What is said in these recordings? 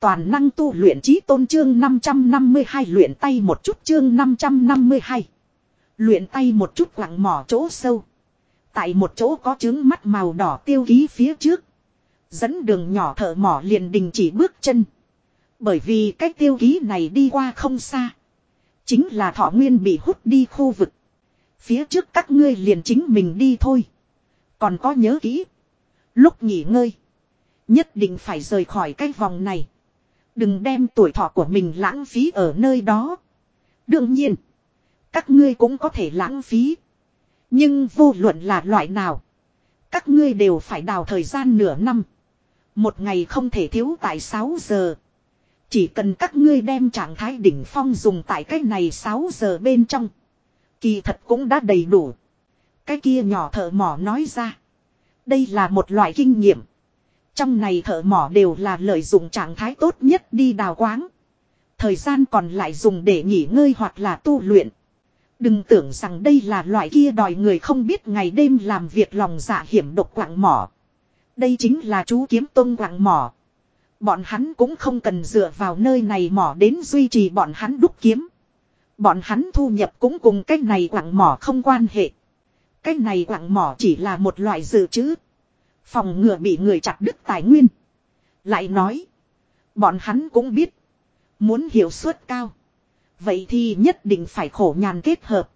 Toàn năng tu luyện trí tôn chương 552 luyện tay một chút chương 552. Luyện tay một chút lặng mỏ chỗ sâu. Tại một chỗ có trứng mắt màu đỏ tiêu ký phía trước. Dẫn đường nhỏ thợ mỏ liền đình chỉ bước chân. Bởi vì cách tiêu ký này đi qua không xa. Chính là thọ nguyên bị hút đi khu vực. Phía trước các ngươi liền chính mình đi thôi. Còn có nhớ kỹ. Lúc nghỉ ngơi. Nhất định phải rời khỏi cái vòng này. Đừng đem tuổi thọ của mình lãng phí ở nơi đó. Đương nhiên. Các ngươi cũng có thể lãng phí. Nhưng vô luận là loại nào. Các ngươi đều phải đào thời gian nửa năm. Một ngày không thể thiếu tại 6 giờ. Chỉ cần các ngươi đem trạng thái đỉnh phong dùng tại cái này 6 giờ bên trong. Kỳ thật cũng đã đầy đủ. Cái kia nhỏ thợ mỏ nói ra. Đây là một loại kinh nghiệm. Trong này thợ mỏ đều là lợi dụng trạng thái tốt nhất đi đào quáng. Thời gian còn lại dùng để nghỉ ngơi hoặc là tu luyện. Đừng tưởng rằng đây là loại kia đòi người không biết ngày đêm làm việc lòng dạ hiểm độc quạng mỏ. Đây chính là chú kiếm tôn quạng mỏ. Bọn hắn cũng không cần dựa vào nơi này mỏ đến duy trì bọn hắn đúc kiếm. Bọn hắn thu nhập cũng cùng cách này quạng mỏ không quan hệ. cách này quạng mỏ chỉ là một loại dự trữ. Phòng ngừa bị người chặt đứt tài nguyên. Lại nói. Bọn hắn cũng biết. Muốn hiệu suất cao. Vậy thì nhất định phải khổ nhàn kết hợp.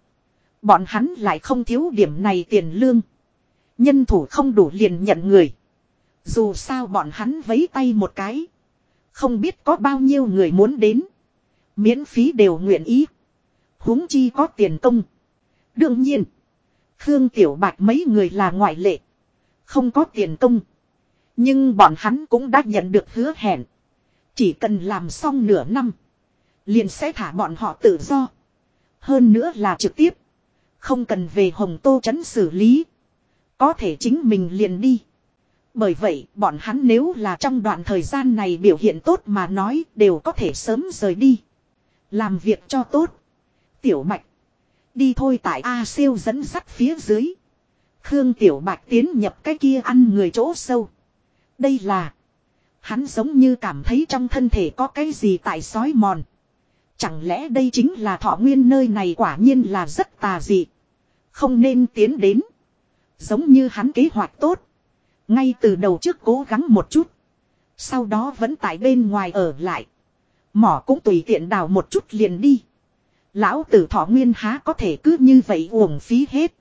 Bọn hắn lại không thiếu điểm này tiền lương. Nhân thủ không đủ liền nhận người. Dù sao bọn hắn vấy tay một cái. Không biết có bao nhiêu người muốn đến. Miễn phí đều nguyện ý. huống chi có tiền công. Đương nhiên. Khương Tiểu Bạch mấy người là ngoại lệ. Không có tiền công. Nhưng bọn hắn cũng đã nhận được hứa hẹn. Chỉ cần làm xong nửa năm. Liền sẽ thả bọn họ tự do. Hơn nữa là trực tiếp. Không cần về Hồng Tô Trấn xử lý. Có thể chính mình liền đi. Bởi vậy, bọn hắn nếu là trong đoạn thời gian này biểu hiện tốt mà nói, đều có thể sớm rời đi. Làm việc cho tốt. Tiểu mạch. Đi thôi tại A siêu dẫn sắt phía dưới. Khương Tiểu Bạch tiến nhập cái kia ăn người chỗ sâu. Đây là. Hắn giống như cảm thấy trong thân thể có cái gì tại sói mòn. Chẳng lẽ đây chính là thọ nguyên nơi này quả nhiên là rất tà dị. Không nên tiến đến. Giống như hắn kế hoạch tốt. Ngay từ đầu trước cố gắng một chút. Sau đó vẫn tại bên ngoài ở lại. Mỏ cũng tùy tiện đào một chút liền đi. Lão tử thọ nguyên há có thể cứ như vậy uổng phí hết.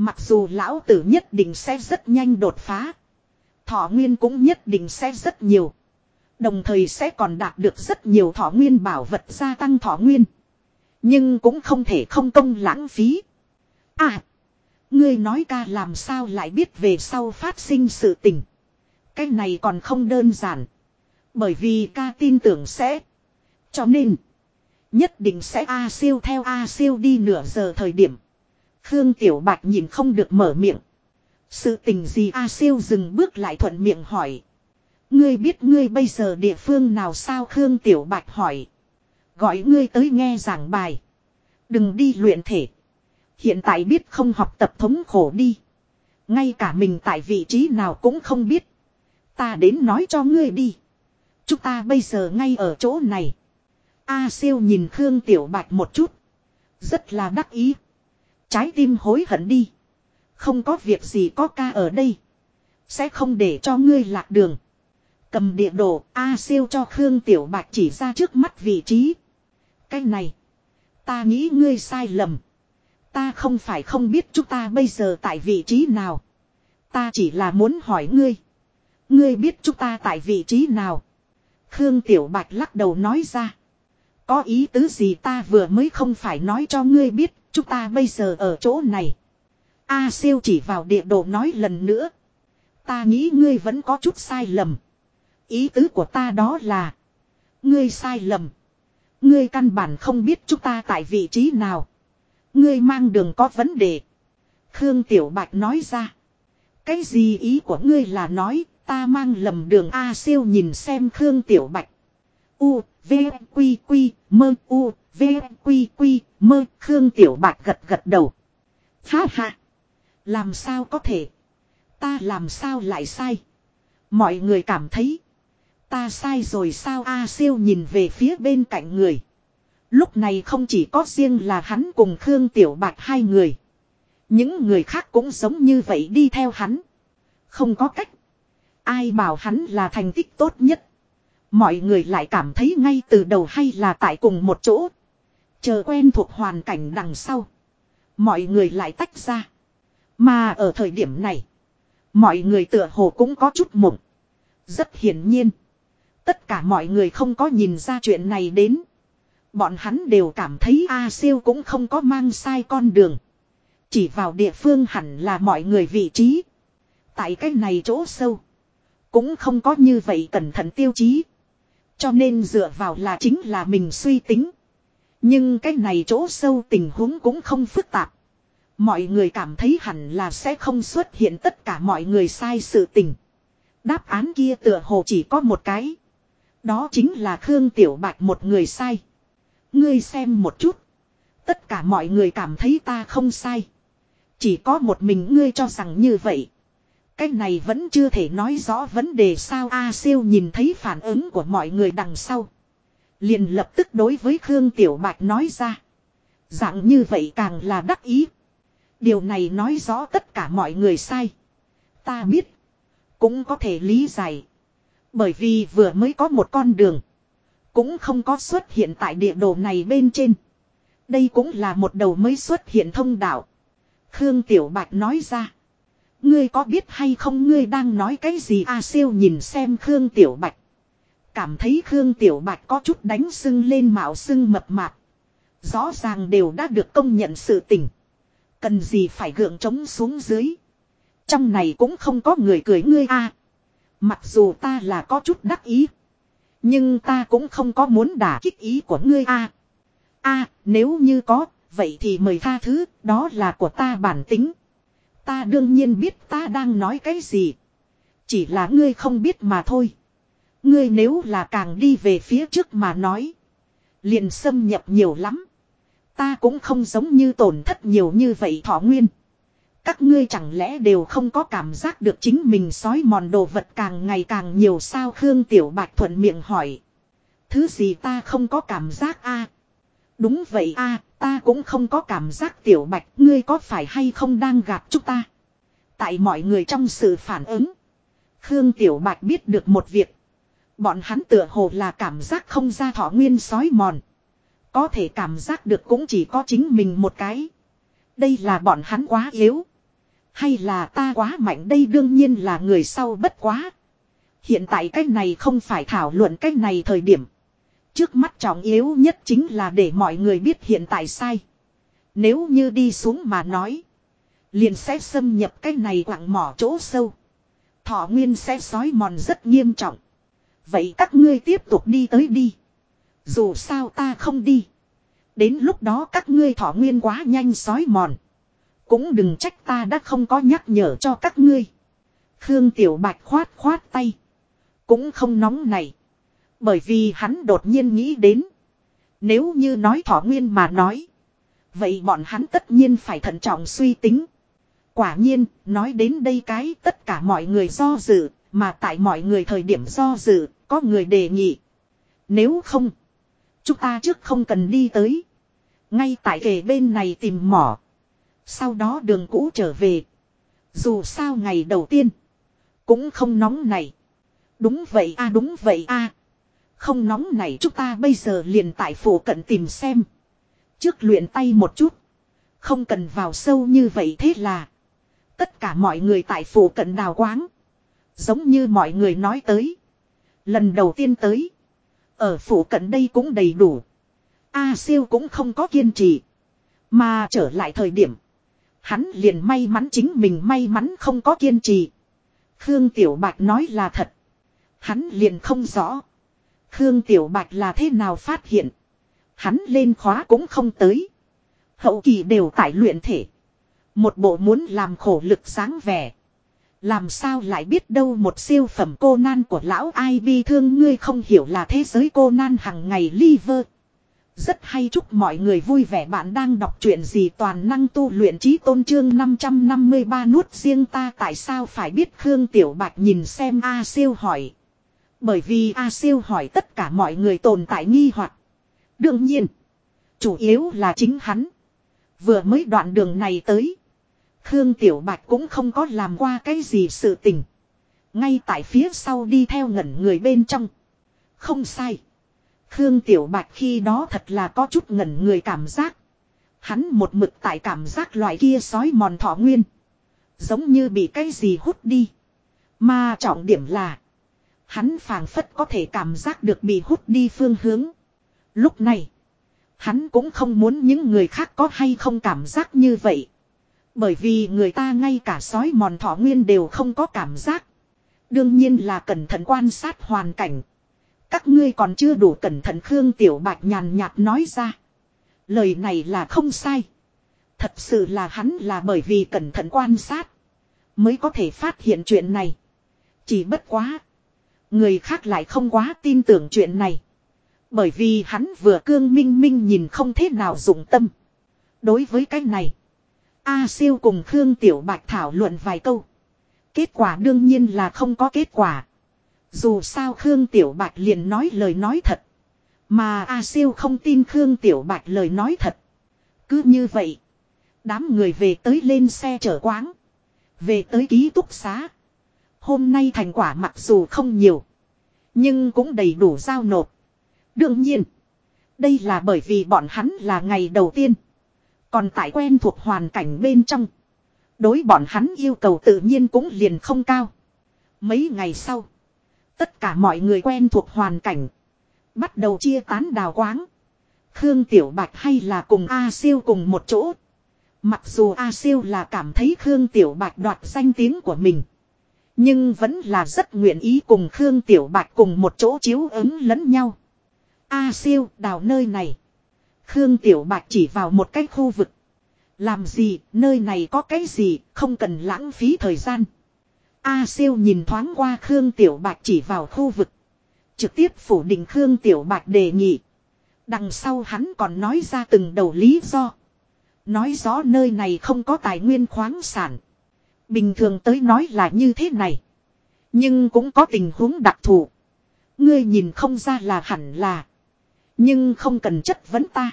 Mặc dù lão tử nhất định sẽ rất nhanh đột phá. Thọ nguyên cũng nhất định sẽ rất nhiều. Đồng thời sẽ còn đạt được rất nhiều thọ nguyên bảo vật gia tăng thọ nguyên. Nhưng cũng không thể không công lãng phí. À! Ngươi nói ca làm sao lại biết về sau phát sinh sự tình. Cái này còn không đơn giản. Bởi vì ca tin tưởng sẽ. Cho nên. Nhất định sẽ A siêu theo A siêu đi nửa giờ thời điểm. Khương Tiểu Bạch nhìn không được mở miệng. Sự tình gì A siêu dừng bước lại thuận miệng hỏi. Ngươi biết ngươi bây giờ địa phương nào sao Khương Tiểu Bạch hỏi. Gọi ngươi tới nghe giảng bài. Đừng đi luyện thể. Hiện tại biết không học tập thống khổ đi. Ngay cả mình tại vị trí nào cũng không biết. Ta đến nói cho ngươi đi. Chúng ta bây giờ ngay ở chỗ này. A siêu nhìn Khương Tiểu Bạch một chút. Rất là đắc ý. Trái tim hối hận đi. Không có việc gì có ca ở đây. Sẽ không để cho ngươi lạc đường. Cầm địa đồ, A siêu cho Khương Tiểu Bạch chỉ ra trước mắt vị trí. Cái này. Ta nghĩ ngươi sai lầm. Ta không phải không biết chúng ta bây giờ tại vị trí nào. Ta chỉ là muốn hỏi ngươi. Ngươi biết chúng ta tại vị trí nào. Khương Tiểu Bạch lắc đầu nói ra. Có ý tứ gì ta vừa mới không phải nói cho ngươi biết. Chúng ta bây giờ ở chỗ này. A siêu chỉ vào địa đồ nói lần nữa. Ta nghĩ ngươi vẫn có chút sai lầm. Ý tứ của ta đó là. Ngươi sai lầm. Ngươi căn bản không biết chúng ta tại vị trí nào. Ngươi mang đường có vấn đề. Khương Tiểu Bạch nói ra. Cái gì ý của ngươi là nói ta mang lầm đường A siêu nhìn xem Khương Tiểu Bạch. U, V, Quy, Quy, Mơ, U, V, Quy, Quy, Mơ, Khương Tiểu Bạch gật gật đầu. Ha ha. Làm sao có thể. Ta làm sao lại sai. Mọi người cảm thấy. Ta sai rồi sao A siêu nhìn về phía bên cạnh người. Lúc này không chỉ có riêng là hắn cùng Khương Tiểu Bạch hai người. Những người khác cũng giống như vậy đi theo hắn. Không có cách. Ai bảo hắn là thành tích tốt nhất. Mọi người lại cảm thấy ngay từ đầu hay là tại cùng một chỗ. Chờ quen thuộc hoàn cảnh đằng sau. Mọi người lại tách ra. Mà ở thời điểm này. Mọi người tựa hồ cũng có chút mộng. Rất hiển nhiên. Tất cả mọi người không có nhìn ra chuyện này đến. Bọn hắn đều cảm thấy A siêu cũng không có mang sai con đường. Chỉ vào địa phương hẳn là mọi người vị trí. Tại cái này chỗ sâu. Cũng không có như vậy cẩn thận tiêu chí. Cho nên dựa vào là chính là mình suy tính. Nhưng cái này chỗ sâu tình huống cũng không phức tạp. Mọi người cảm thấy hẳn là sẽ không xuất hiện tất cả mọi người sai sự tình. Đáp án kia tựa hồ chỉ có một cái. Đó chính là Khương Tiểu Bạch một người sai. Ngươi xem một chút. Tất cả mọi người cảm thấy ta không sai. Chỉ có một mình ngươi cho rằng như vậy. Cái này vẫn chưa thể nói rõ vấn đề sao A siêu nhìn thấy phản ứng của mọi người đằng sau. Liền lập tức đối với Khương Tiểu Bạch nói ra. Dạng như vậy càng là đắc ý. Điều này nói rõ tất cả mọi người sai. Ta biết. Cũng có thể lý giải. Bởi vì vừa mới có một con đường. Cũng không có xuất hiện tại địa đồ này bên trên. Đây cũng là một đầu mới xuất hiện thông đạo. Khương Tiểu Bạch nói ra. Ngươi có biết hay không ngươi đang nói cái gì A siêu nhìn xem Khương Tiểu Bạch. Cảm thấy Khương Tiểu Bạch có chút đánh sưng lên mạo sưng mập mạp. Rõ ràng đều đã được công nhận sự tình. Cần gì phải gượng trống xuống dưới. Trong này cũng không có người cười ngươi a. Mặc dù ta là có chút đắc ý. Nhưng ta cũng không có muốn đả kích ý của ngươi a. A, nếu như có, vậy thì mời tha thứ, đó là của ta bản tính. Ta đương nhiên biết ta đang nói cái gì. Chỉ là ngươi không biết mà thôi. Ngươi nếu là càng đi về phía trước mà nói. Liền xâm nhập nhiều lắm. Ta cũng không giống như tổn thất nhiều như vậy thọ nguyên. Các ngươi chẳng lẽ đều không có cảm giác được chính mình sói mòn đồ vật càng ngày càng nhiều sao Khương Tiểu Bạch thuận miệng hỏi. Thứ gì ta không có cảm giác a Đúng vậy a ta cũng không có cảm giác Tiểu Bạch, ngươi có phải hay không đang gạt chúng ta. Tại mọi người trong sự phản ứng. Khương Tiểu Bạch biết được một việc. Bọn hắn tựa hồ là cảm giác không ra thọ nguyên sói mòn. Có thể cảm giác được cũng chỉ có chính mình một cái. Đây là bọn hắn quá yếu. Hay là ta quá mạnh, đây đương nhiên là người sau bất quá. Hiện tại cái này không phải thảo luận cái này thời điểm. Trước mắt trọng yếu nhất chính là để mọi người biết hiện tại sai. Nếu như đi xuống mà nói. Liền sẽ xâm nhập cái này quặng mỏ chỗ sâu. Thọ nguyên sẽ sói mòn rất nghiêm trọng. Vậy các ngươi tiếp tục đi tới đi. Dù sao ta không đi. Đến lúc đó các ngươi thọ nguyên quá nhanh sói mòn. Cũng đừng trách ta đã không có nhắc nhở cho các ngươi. Khương Tiểu Bạch khoát khoát tay. Cũng không nóng này. Bởi vì hắn đột nhiên nghĩ đến. Nếu như nói thỏ nguyên mà nói. Vậy bọn hắn tất nhiên phải thận trọng suy tính. Quả nhiên, nói đến đây cái tất cả mọi người do dự, mà tại mọi người thời điểm do dự, có người đề nghị. Nếu không, chúng ta trước không cần đi tới. Ngay tại kề bên này tìm mỏ. Sau đó đường cũ trở về. Dù sao ngày đầu tiên, cũng không nóng này. Đúng vậy a đúng vậy a không nóng này chúng ta bây giờ liền tại phủ cận tìm xem. Trước luyện tay một chút. Không cần vào sâu như vậy thế là. Tất cả mọi người tại phủ cận đào quáng. Giống như mọi người nói tới. Lần đầu tiên tới. Ở phủ cận đây cũng đầy đủ. A siêu cũng không có kiên trì. Mà trở lại thời điểm. Hắn liền may mắn chính mình may mắn không có kiên trì. Khương Tiểu Bạch nói là thật. Hắn liền không rõ. Khương Tiểu Bạch là thế nào phát hiện. Hắn lên khóa cũng không tới. Hậu kỳ đều tại luyện thể. Một bộ muốn làm khổ lực sáng vẻ. Làm sao lại biết đâu một siêu phẩm cô nan của lão ai bi thương ngươi không hiểu là thế giới cô nan hằng ngày liver. Rất hay chúc mọi người vui vẻ bạn đang đọc truyện gì toàn năng tu luyện trí tôn trương 553 nuốt riêng ta tại sao phải biết Khương Tiểu Bạch nhìn xem A siêu hỏi. Bởi vì A siêu hỏi tất cả mọi người tồn tại nghi hoặc Đương nhiên. Chủ yếu là chính hắn. Vừa mới đoạn đường này tới. Khương Tiểu Bạch cũng không có làm qua cái gì sự tình. Ngay tại phía sau đi theo ngẩn người bên trong. Không sai. Khương Tiểu Bạch khi đó thật là có chút ngẩn người cảm giác. Hắn một mực tại cảm giác loại kia sói mòn thọ nguyên. Giống như bị cái gì hút đi. Mà trọng điểm là. Hắn phảng phất có thể cảm giác được bị hút đi phương hướng. Lúc này. Hắn cũng không muốn những người khác có hay không cảm giác như vậy. Bởi vì người ta ngay cả sói mòn thọ nguyên đều không có cảm giác. Đương nhiên là cẩn thận quan sát hoàn cảnh. Các ngươi còn chưa đủ cẩn thận Khương Tiểu Bạch nhàn nhạt nói ra. Lời này là không sai. Thật sự là hắn là bởi vì cẩn thận quan sát. Mới có thể phát hiện chuyện này. Chỉ bất quá. Người khác lại không quá tin tưởng chuyện này. Bởi vì hắn vừa cương minh minh nhìn không thế nào dụng tâm. Đối với cái này. A siêu cùng Khương Tiểu Bạch thảo luận vài câu. Kết quả đương nhiên là không có kết quả. Dù sao Khương Tiểu Bạch liền nói lời nói thật. Mà A siêu không tin Khương Tiểu Bạch lời nói thật. Cứ như vậy. Đám người về tới lên xe chở quáng. Về tới ký túc xá. Hôm nay thành quả mặc dù không nhiều. Nhưng cũng đầy đủ giao nộp. Đương nhiên. Đây là bởi vì bọn hắn là ngày đầu tiên. Còn tại quen thuộc hoàn cảnh bên trong. Đối bọn hắn yêu cầu tự nhiên cũng liền không cao. Mấy ngày sau. Tất cả mọi người quen thuộc hoàn cảnh. Bắt đầu chia tán đào quáng. Khương Tiểu Bạch hay là cùng A Siêu cùng một chỗ. Mặc dù A Siêu là cảm thấy Khương Tiểu Bạch đoạt danh tiếng của mình. Nhưng vẫn là rất nguyện ý cùng Khương Tiểu Bạch cùng một chỗ chiếu ứng lẫn nhau. A Siêu đào nơi này. Khương Tiểu Bạch chỉ vào một cái khu vực. Làm gì, nơi này có cái gì, không cần lãng phí thời gian. A siêu nhìn thoáng qua Khương Tiểu Bạch chỉ vào khu vực. Trực tiếp phủ định Khương Tiểu Bạch đề nghị. Đằng sau hắn còn nói ra từng đầu lý do. Nói rõ nơi này không có tài nguyên khoáng sản. Bình thường tới nói là như thế này. Nhưng cũng có tình huống đặc thù. Ngươi nhìn không ra là hẳn là. Nhưng không cần chất vấn ta.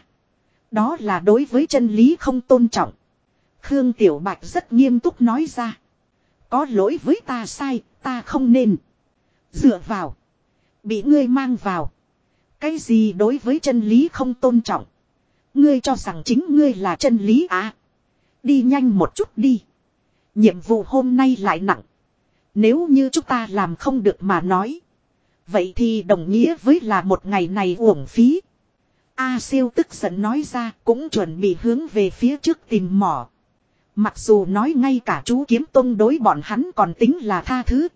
Đó là đối với chân lý không tôn trọng. Khương Tiểu Bạch rất nghiêm túc nói ra. Có lỗi với ta sai, ta không nên. Dựa vào. Bị ngươi mang vào. Cái gì đối với chân lý không tôn trọng. Ngươi cho rằng chính ngươi là chân lý à. Đi nhanh một chút đi. Nhiệm vụ hôm nay lại nặng. Nếu như chúng ta làm không được mà nói. Vậy thì đồng nghĩa với là một ngày này uổng phí. A siêu tức giận nói ra cũng chuẩn bị hướng về phía trước tìm mỏ. Mặc dù nói ngay cả chú kiếm tông đối bọn hắn còn tính là tha thứ.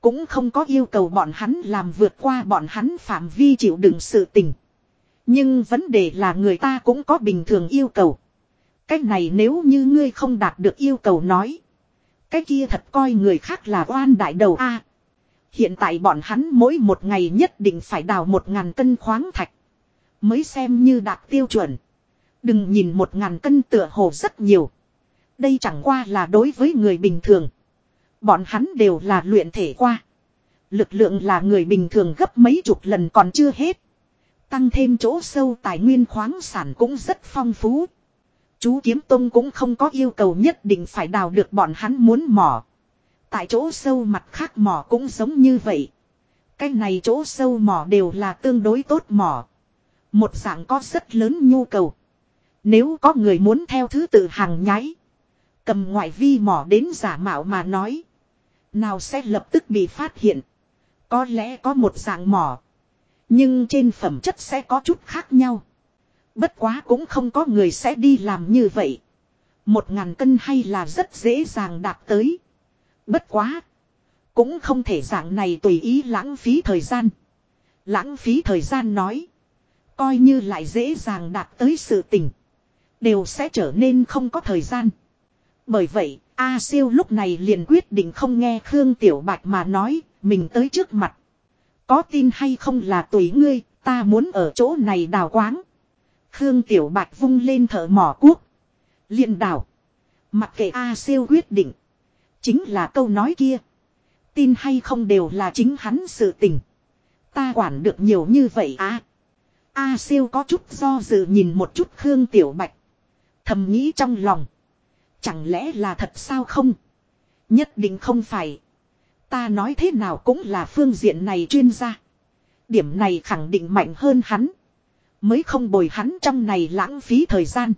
Cũng không có yêu cầu bọn hắn làm vượt qua bọn hắn phạm vi chịu đựng sự tình. Nhưng vấn đề là người ta cũng có bình thường yêu cầu. Cách này nếu như ngươi không đạt được yêu cầu nói. Cái kia thật coi người khác là oan đại đầu A. hiện tại bọn hắn mỗi một ngày nhất định phải đào một ngàn cân khoáng thạch. Mới xem như đạt tiêu chuẩn. Đừng nhìn một ngàn cân tựa hồ rất nhiều. Đây chẳng qua là đối với người bình thường. Bọn hắn đều là luyện thể qua. Lực lượng là người bình thường gấp mấy chục lần còn chưa hết. Tăng thêm chỗ sâu tài nguyên khoáng sản cũng rất phong phú. Chú Kiếm Tông cũng không có yêu cầu nhất định phải đào được bọn hắn muốn mỏ. Tại chỗ sâu mặt khác mỏ cũng giống như vậy. Cái này chỗ sâu mỏ đều là tương đối tốt mỏ. Một dạng có rất lớn nhu cầu. Nếu có người muốn theo thứ tự hàng nháy. Cầm ngoại vi mỏ đến giả mạo mà nói. Nào sẽ lập tức bị phát hiện. Có lẽ có một dạng mỏ. Nhưng trên phẩm chất sẽ có chút khác nhau. Bất quá cũng không có người sẽ đi làm như vậy. Một ngàn cân hay là rất dễ dàng đạt tới. Bất quá. Cũng không thể dạng này tùy ý lãng phí thời gian. Lãng phí thời gian nói. Coi như lại dễ dàng đạt tới sự tình. Đều sẽ trở nên không có thời gian. Bởi vậy, A siêu lúc này liền quyết định không nghe Khương Tiểu Bạch mà nói, mình tới trước mặt. Có tin hay không là tùy ngươi, ta muốn ở chỗ này đào quáng. Khương Tiểu Bạch vung lên thở mỏ cuốc. liền đảo. Mặc kệ A siêu quyết định. Chính là câu nói kia. Tin hay không đều là chính hắn sự tình. Ta quản được nhiều như vậy à. A siêu có chút do dự nhìn một chút Khương Tiểu Bạch. Thầm nghĩ trong lòng. Chẳng lẽ là thật sao không? Nhất định không phải. Ta nói thế nào cũng là phương diện này chuyên gia. Điểm này khẳng định mạnh hơn hắn. Mới không bồi hắn trong này lãng phí thời gian.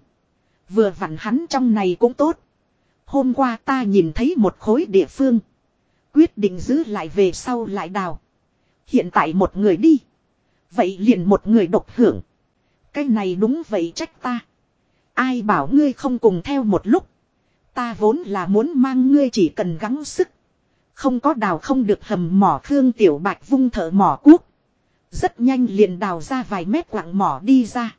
Vừa vặn hắn trong này cũng tốt. Hôm qua ta nhìn thấy một khối địa phương. Quyết định giữ lại về sau lại đào. Hiện tại một người đi. Vậy liền một người độc hưởng. Cái này đúng vậy trách ta. Ai bảo ngươi không cùng theo một lúc. Ta vốn là muốn mang ngươi chỉ cần gắng sức. Không có đào không được hầm mỏ Khương Tiểu Bạch vung thở mỏ cuốc. Rất nhanh liền đào ra vài mét quặng mỏ đi ra.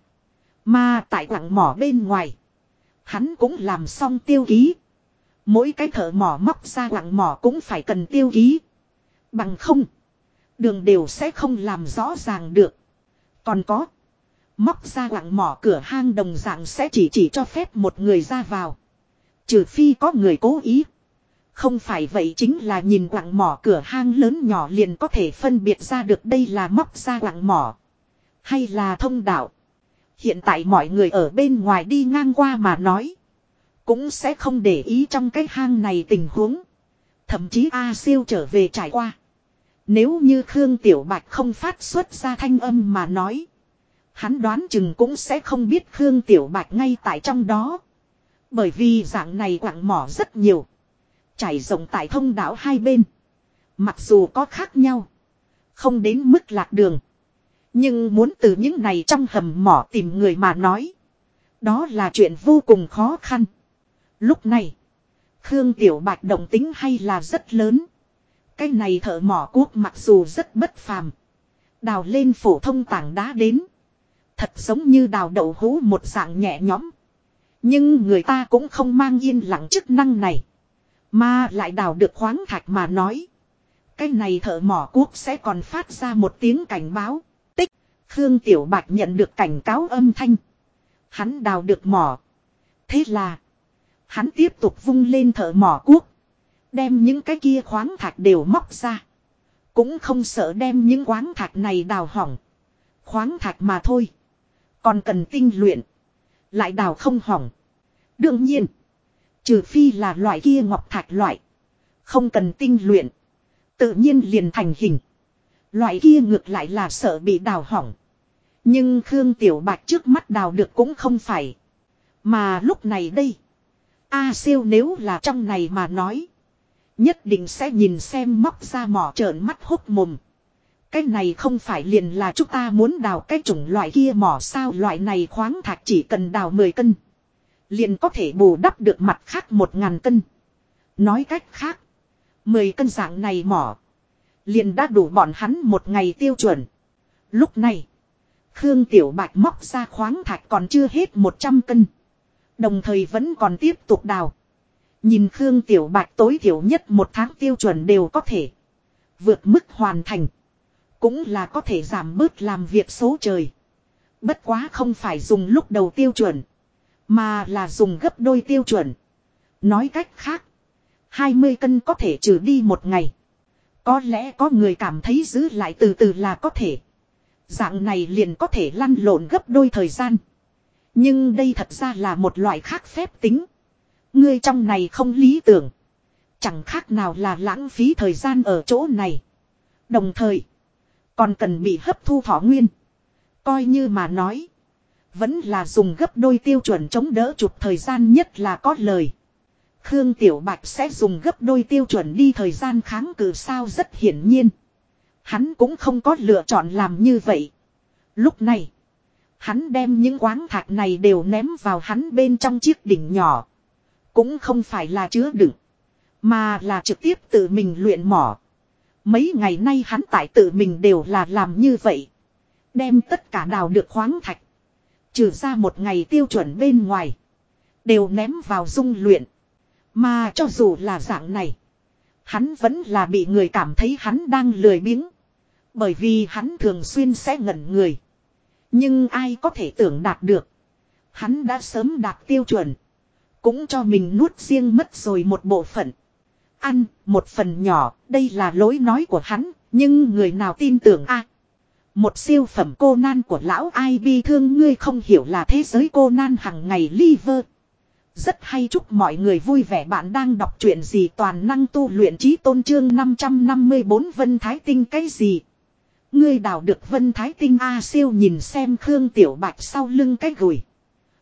Mà tại quặng mỏ bên ngoài. Hắn cũng làm xong tiêu ký. Mỗi cái thợ mỏ móc ra quặng mỏ cũng phải cần tiêu ký. Bằng không. Đường đều sẽ không làm rõ ràng được. Còn có. Móc ra quặng mỏ cửa hang đồng dạng sẽ chỉ chỉ cho phép một người ra vào. Trừ phi có người cố ý. Không phải vậy chính là nhìn quặng mỏ cửa hang lớn nhỏ liền có thể phân biệt ra được đây là móc ra quặng mỏ. Hay là thông đạo. Hiện tại mọi người ở bên ngoài đi ngang qua mà nói. Cũng sẽ không để ý trong cái hang này tình huống. Thậm chí A siêu trở về trải qua. Nếu như Khương Tiểu Bạch không phát xuất ra thanh âm mà nói. Hắn đoán chừng cũng sẽ không biết Khương Tiểu Bạch ngay tại trong đó. Bởi vì dạng này quặng mỏ rất nhiều. Chảy rộng tại thông đảo hai bên. Mặc dù có khác nhau. Không đến mức lạc đường. Nhưng muốn từ những này trong hầm mỏ tìm người mà nói. Đó là chuyện vô cùng khó khăn. Lúc này. Khương Tiểu Bạch động tính hay là rất lớn. Cái này thợ mỏ cuốc mặc dù rất bất phàm. Đào lên phổ thông tảng đá đến. Thật giống như đào đậu hũ một dạng nhẹ nhõm. Nhưng người ta cũng không mang yên lặng chức năng này. Mà lại đào được khoáng thạch mà nói. Cái này thợ mỏ cuốc sẽ còn phát ra một tiếng cảnh báo. Tích. Khương Tiểu Bạch nhận được cảnh cáo âm thanh. Hắn đào được mỏ. Thế là. Hắn tiếp tục vung lên thợ mỏ cuốc. Đem những cái kia khoáng thạch đều móc ra. Cũng không sợ đem những khoáng thạch này đào hỏng. Khoáng thạch mà thôi. Còn cần tinh luyện. Lại đào không hỏng. Đương nhiên. Trừ phi là loại kia ngọc thạch loại. Không cần tinh luyện. Tự nhiên liền thành hình. Loại kia ngược lại là sợ bị đào hỏng. Nhưng Khương Tiểu Bạch trước mắt đào được cũng không phải. Mà lúc này đây. A siêu nếu là trong này mà nói. Nhất định sẽ nhìn xem móc ra mỏ trợn mắt hốc mồm. Cái này không phải liền là chúng ta muốn đào cái chủng loại kia mỏ sao loại này khoáng thạch chỉ cần đào 10 cân. Liền có thể bù đắp được mặt khác một ngàn cân. Nói cách khác. 10 cân dạng này mỏ. Liền đã đủ bọn hắn một ngày tiêu chuẩn. Lúc này. Khương Tiểu Bạch móc ra khoáng thạch còn chưa hết 100 cân. Đồng thời vẫn còn tiếp tục đào. Nhìn Khương Tiểu Bạch tối thiểu nhất một tháng tiêu chuẩn đều có thể. Vượt mức hoàn thành. Cũng là có thể giảm bớt làm việc số trời. Bất quá không phải dùng lúc đầu tiêu chuẩn. Mà là dùng gấp đôi tiêu chuẩn. Nói cách khác. 20 cân có thể trừ đi một ngày. Có lẽ có người cảm thấy giữ lại từ từ là có thể. Dạng này liền có thể lăn lộn gấp đôi thời gian. Nhưng đây thật ra là một loại khác phép tính. Ngươi trong này không lý tưởng. Chẳng khác nào là lãng phí thời gian ở chỗ này. Đồng thời. Còn cần bị hấp thu thọ nguyên. Coi như mà nói. Vẫn là dùng gấp đôi tiêu chuẩn chống đỡ chụp thời gian nhất là có lời. Khương Tiểu Bạch sẽ dùng gấp đôi tiêu chuẩn đi thời gian kháng cự sao rất hiển nhiên. Hắn cũng không có lựa chọn làm như vậy. Lúc này. Hắn đem những quáng thạch này đều ném vào hắn bên trong chiếc đỉnh nhỏ. Cũng không phải là chứa đựng. Mà là trực tiếp tự mình luyện mỏ. Mấy ngày nay hắn tại tự mình đều là làm như vậy. Đem tất cả đào được khoáng thạch. Trừ ra một ngày tiêu chuẩn bên ngoài. Đều ném vào dung luyện. Mà cho dù là dạng này. Hắn vẫn là bị người cảm thấy hắn đang lười biếng. Bởi vì hắn thường xuyên sẽ ngẩn người. Nhưng ai có thể tưởng đạt được. Hắn đã sớm đạt tiêu chuẩn. Cũng cho mình nuốt riêng mất rồi một bộ phận. Ăn, một phần nhỏ, đây là lối nói của hắn, nhưng người nào tin tưởng a một siêu phẩm cô nan của lão ai bi thương ngươi không hiểu là thế giới cô nan hằng ngày liver. Rất hay chúc mọi người vui vẻ bạn đang đọc truyện gì toàn năng tu luyện trí tôn trương 554 Vân Thái Tinh cái gì. Ngươi đào được Vân Thái Tinh A siêu nhìn xem Khương Tiểu Bạch sau lưng cái gùi.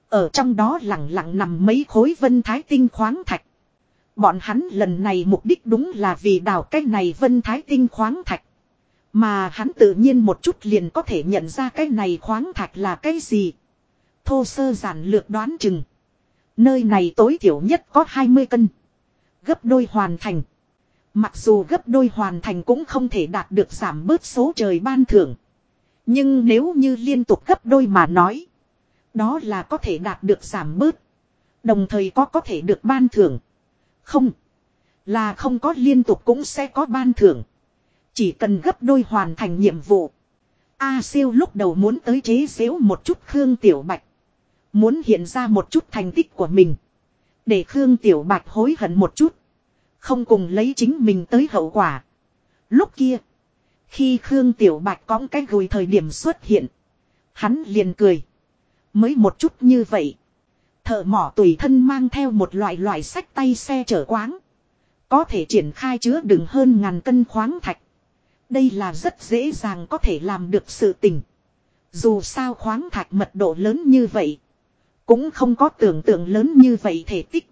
Ở trong đó lặng lặng nằm mấy khối Vân Thái Tinh khoáng thạch. Bọn hắn lần này mục đích đúng là vì đào cái này Vân Thái Tinh khoáng thạch. Mà hắn tự nhiên một chút liền có thể nhận ra cái này khoáng thạch là cái gì. Thô sơ giản lược đoán chừng. Nơi này tối thiểu nhất có 20 cân. Gấp đôi hoàn thành. Mặc dù gấp đôi hoàn thành cũng không thể đạt được giảm bớt số trời ban thưởng. Nhưng nếu như liên tục gấp đôi mà nói. Đó là có thể đạt được giảm bớt. Đồng thời có có thể được ban thưởng. Không. Là không có liên tục cũng sẽ có ban thưởng. Chỉ cần gấp đôi hoàn thành nhiệm vụ. A siêu lúc đầu muốn tới chế xếu một chút Khương Tiểu Bạch. Muốn hiện ra một chút thành tích của mình. Để Khương Tiểu Bạch hối hận một chút. Không cùng lấy chính mình tới hậu quả. Lúc kia. Khi Khương Tiểu Bạch có cái gùi thời điểm xuất hiện. Hắn liền cười. Mới một chút như vậy. Thợ mỏ tùy thân mang theo một loại loại sách tay xe chở quáng. Có thể triển khai chứa đựng hơn ngàn cân khoáng thạch. Đây là rất dễ dàng có thể làm được sự tình. Dù sao khoáng thạch mật độ lớn như vậy. Cũng không có tưởng tượng lớn như vậy thể tích.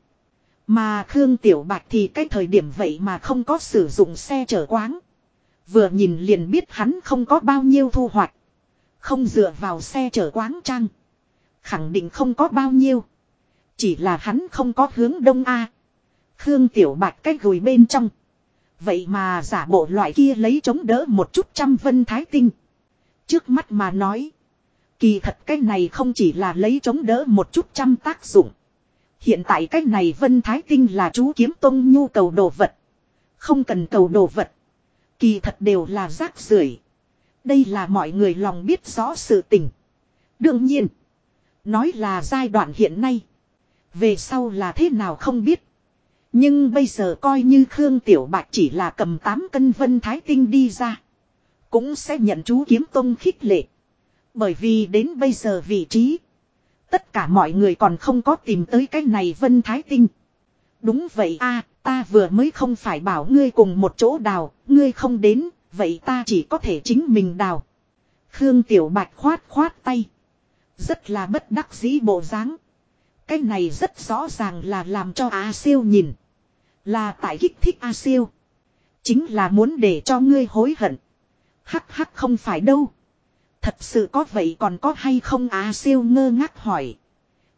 Mà Khương Tiểu Bạch thì cái thời điểm vậy mà không có sử dụng xe chở quáng. Vừa nhìn liền biết hắn không có bao nhiêu thu hoạch. Không dựa vào xe chở quáng trăng Khẳng định không có bao nhiêu. Chỉ là hắn không có hướng đông A. Khương Tiểu Bạch cách gùi bên trong. Vậy mà giả bộ loại kia lấy chống đỡ một chút trăm vân thái tinh. Trước mắt mà nói. Kỳ thật cái này không chỉ là lấy chống đỡ một chút trăm tác dụng. Hiện tại cái này vân thái tinh là chú kiếm tông nhu cầu đồ vật. Không cần cầu đồ vật. Kỳ thật đều là rác rưởi. Đây là mọi người lòng biết rõ sự tình. Đương nhiên. Nói là giai đoạn hiện nay. Về sau là thế nào không biết. Nhưng bây giờ coi như Khương Tiểu Bạch chỉ là cầm 8 cân vân thái tinh đi ra. Cũng sẽ nhận chú kiếm tông khích lệ. Bởi vì đến bây giờ vị trí. Tất cả mọi người còn không có tìm tới cái này vân thái tinh. Đúng vậy a ta vừa mới không phải bảo ngươi cùng một chỗ đào, ngươi không đến, vậy ta chỉ có thể chính mình đào. Khương Tiểu Bạch khoát khoát tay. Rất là bất đắc dĩ bộ dáng. Cái này rất rõ ràng là làm cho A siêu nhìn. Là tại kích thích A siêu. Chính là muốn để cho ngươi hối hận. Hắc hắc không phải đâu. Thật sự có vậy còn có hay không A siêu ngơ ngác hỏi.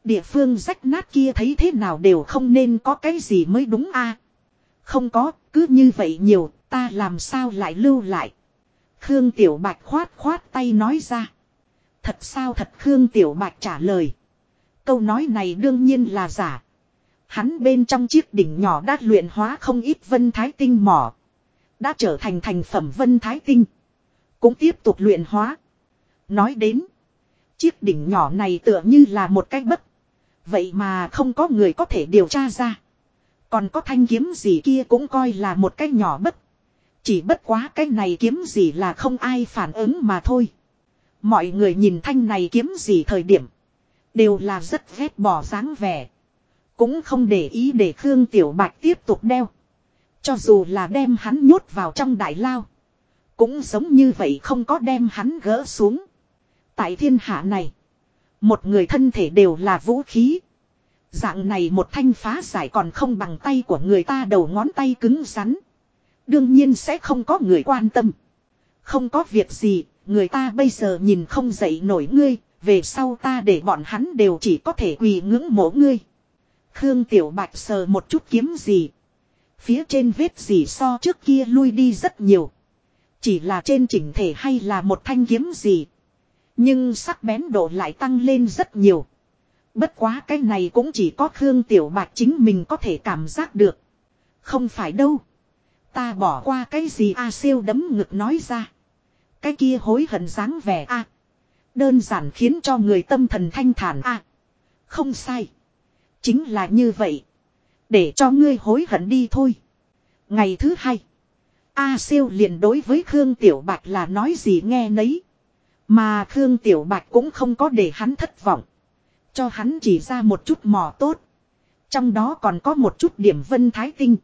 Địa phương rách nát kia thấy thế nào đều không nên có cái gì mới đúng a Không có, cứ như vậy nhiều, ta làm sao lại lưu lại. Khương Tiểu Bạch khoát khoát tay nói ra. Thật sao thật Khương Tiểu Bạch trả lời. Câu nói này đương nhiên là giả. Hắn bên trong chiếc đỉnh nhỏ đã luyện hóa không ít vân thái tinh mỏ. Đã trở thành thành phẩm vân thái tinh. Cũng tiếp tục luyện hóa. Nói đến. Chiếc đỉnh nhỏ này tựa như là một cái bất. Vậy mà không có người có thể điều tra ra. Còn có thanh kiếm gì kia cũng coi là một cái nhỏ bất. Chỉ bất quá cái này kiếm gì là không ai phản ứng mà thôi. Mọi người nhìn thanh này kiếm gì thời điểm. Đều là rất ghét bỏ dáng vẻ. Cũng không để ý để Khương Tiểu Bạch tiếp tục đeo. Cho dù là đem hắn nhốt vào trong đại lao. Cũng giống như vậy không có đem hắn gỡ xuống. Tại thiên hạ này. Một người thân thể đều là vũ khí. Dạng này một thanh phá giải còn không bằng tay của người ta đầu ngón tay cứng rắn. Đương nhiên sẽ không có người quan tâm. Không có việc gì, người ta bây giờ nhìn không dậy nổi ngươi, về sau ta để bọn hắn đều chỉ có thể quỳ ngưỡng mộ ngươi. Khương Tiểu Bạch sờ một chút kiếm gì. Phía trên vết gì so trước kia lui đi rất nhiều. Chỉ là trên chỉnh thể hay là một thanh kiếm gì. Nhưng sắc bén độ lại tăng lên rất nhiều. Bất quá cái này cũng chỉ có Khương Tiểu Bạch chính mình có thể cảm giác được. Không phải đâu. Ta bỏ qua cái gì A siêu đấm ngực nói ra. Cái kia hối hận dáng vẻ A. Đơn giản khiến cho người tâm thần thanh thản A. Không sai. Chính là như vậy. Để cho ngươi hối hận đi thôi. Ngày thứ hai. A siêu liền đối với Khương Tiểu Bạch là nói gì nghe nấy. Mà Khương Tiểu Bạch cũng không có để hắn thất vọng. Cho hắn chỉ ra một chút mò tốt. Trong đó còn có một chút điểm vân thái tinh.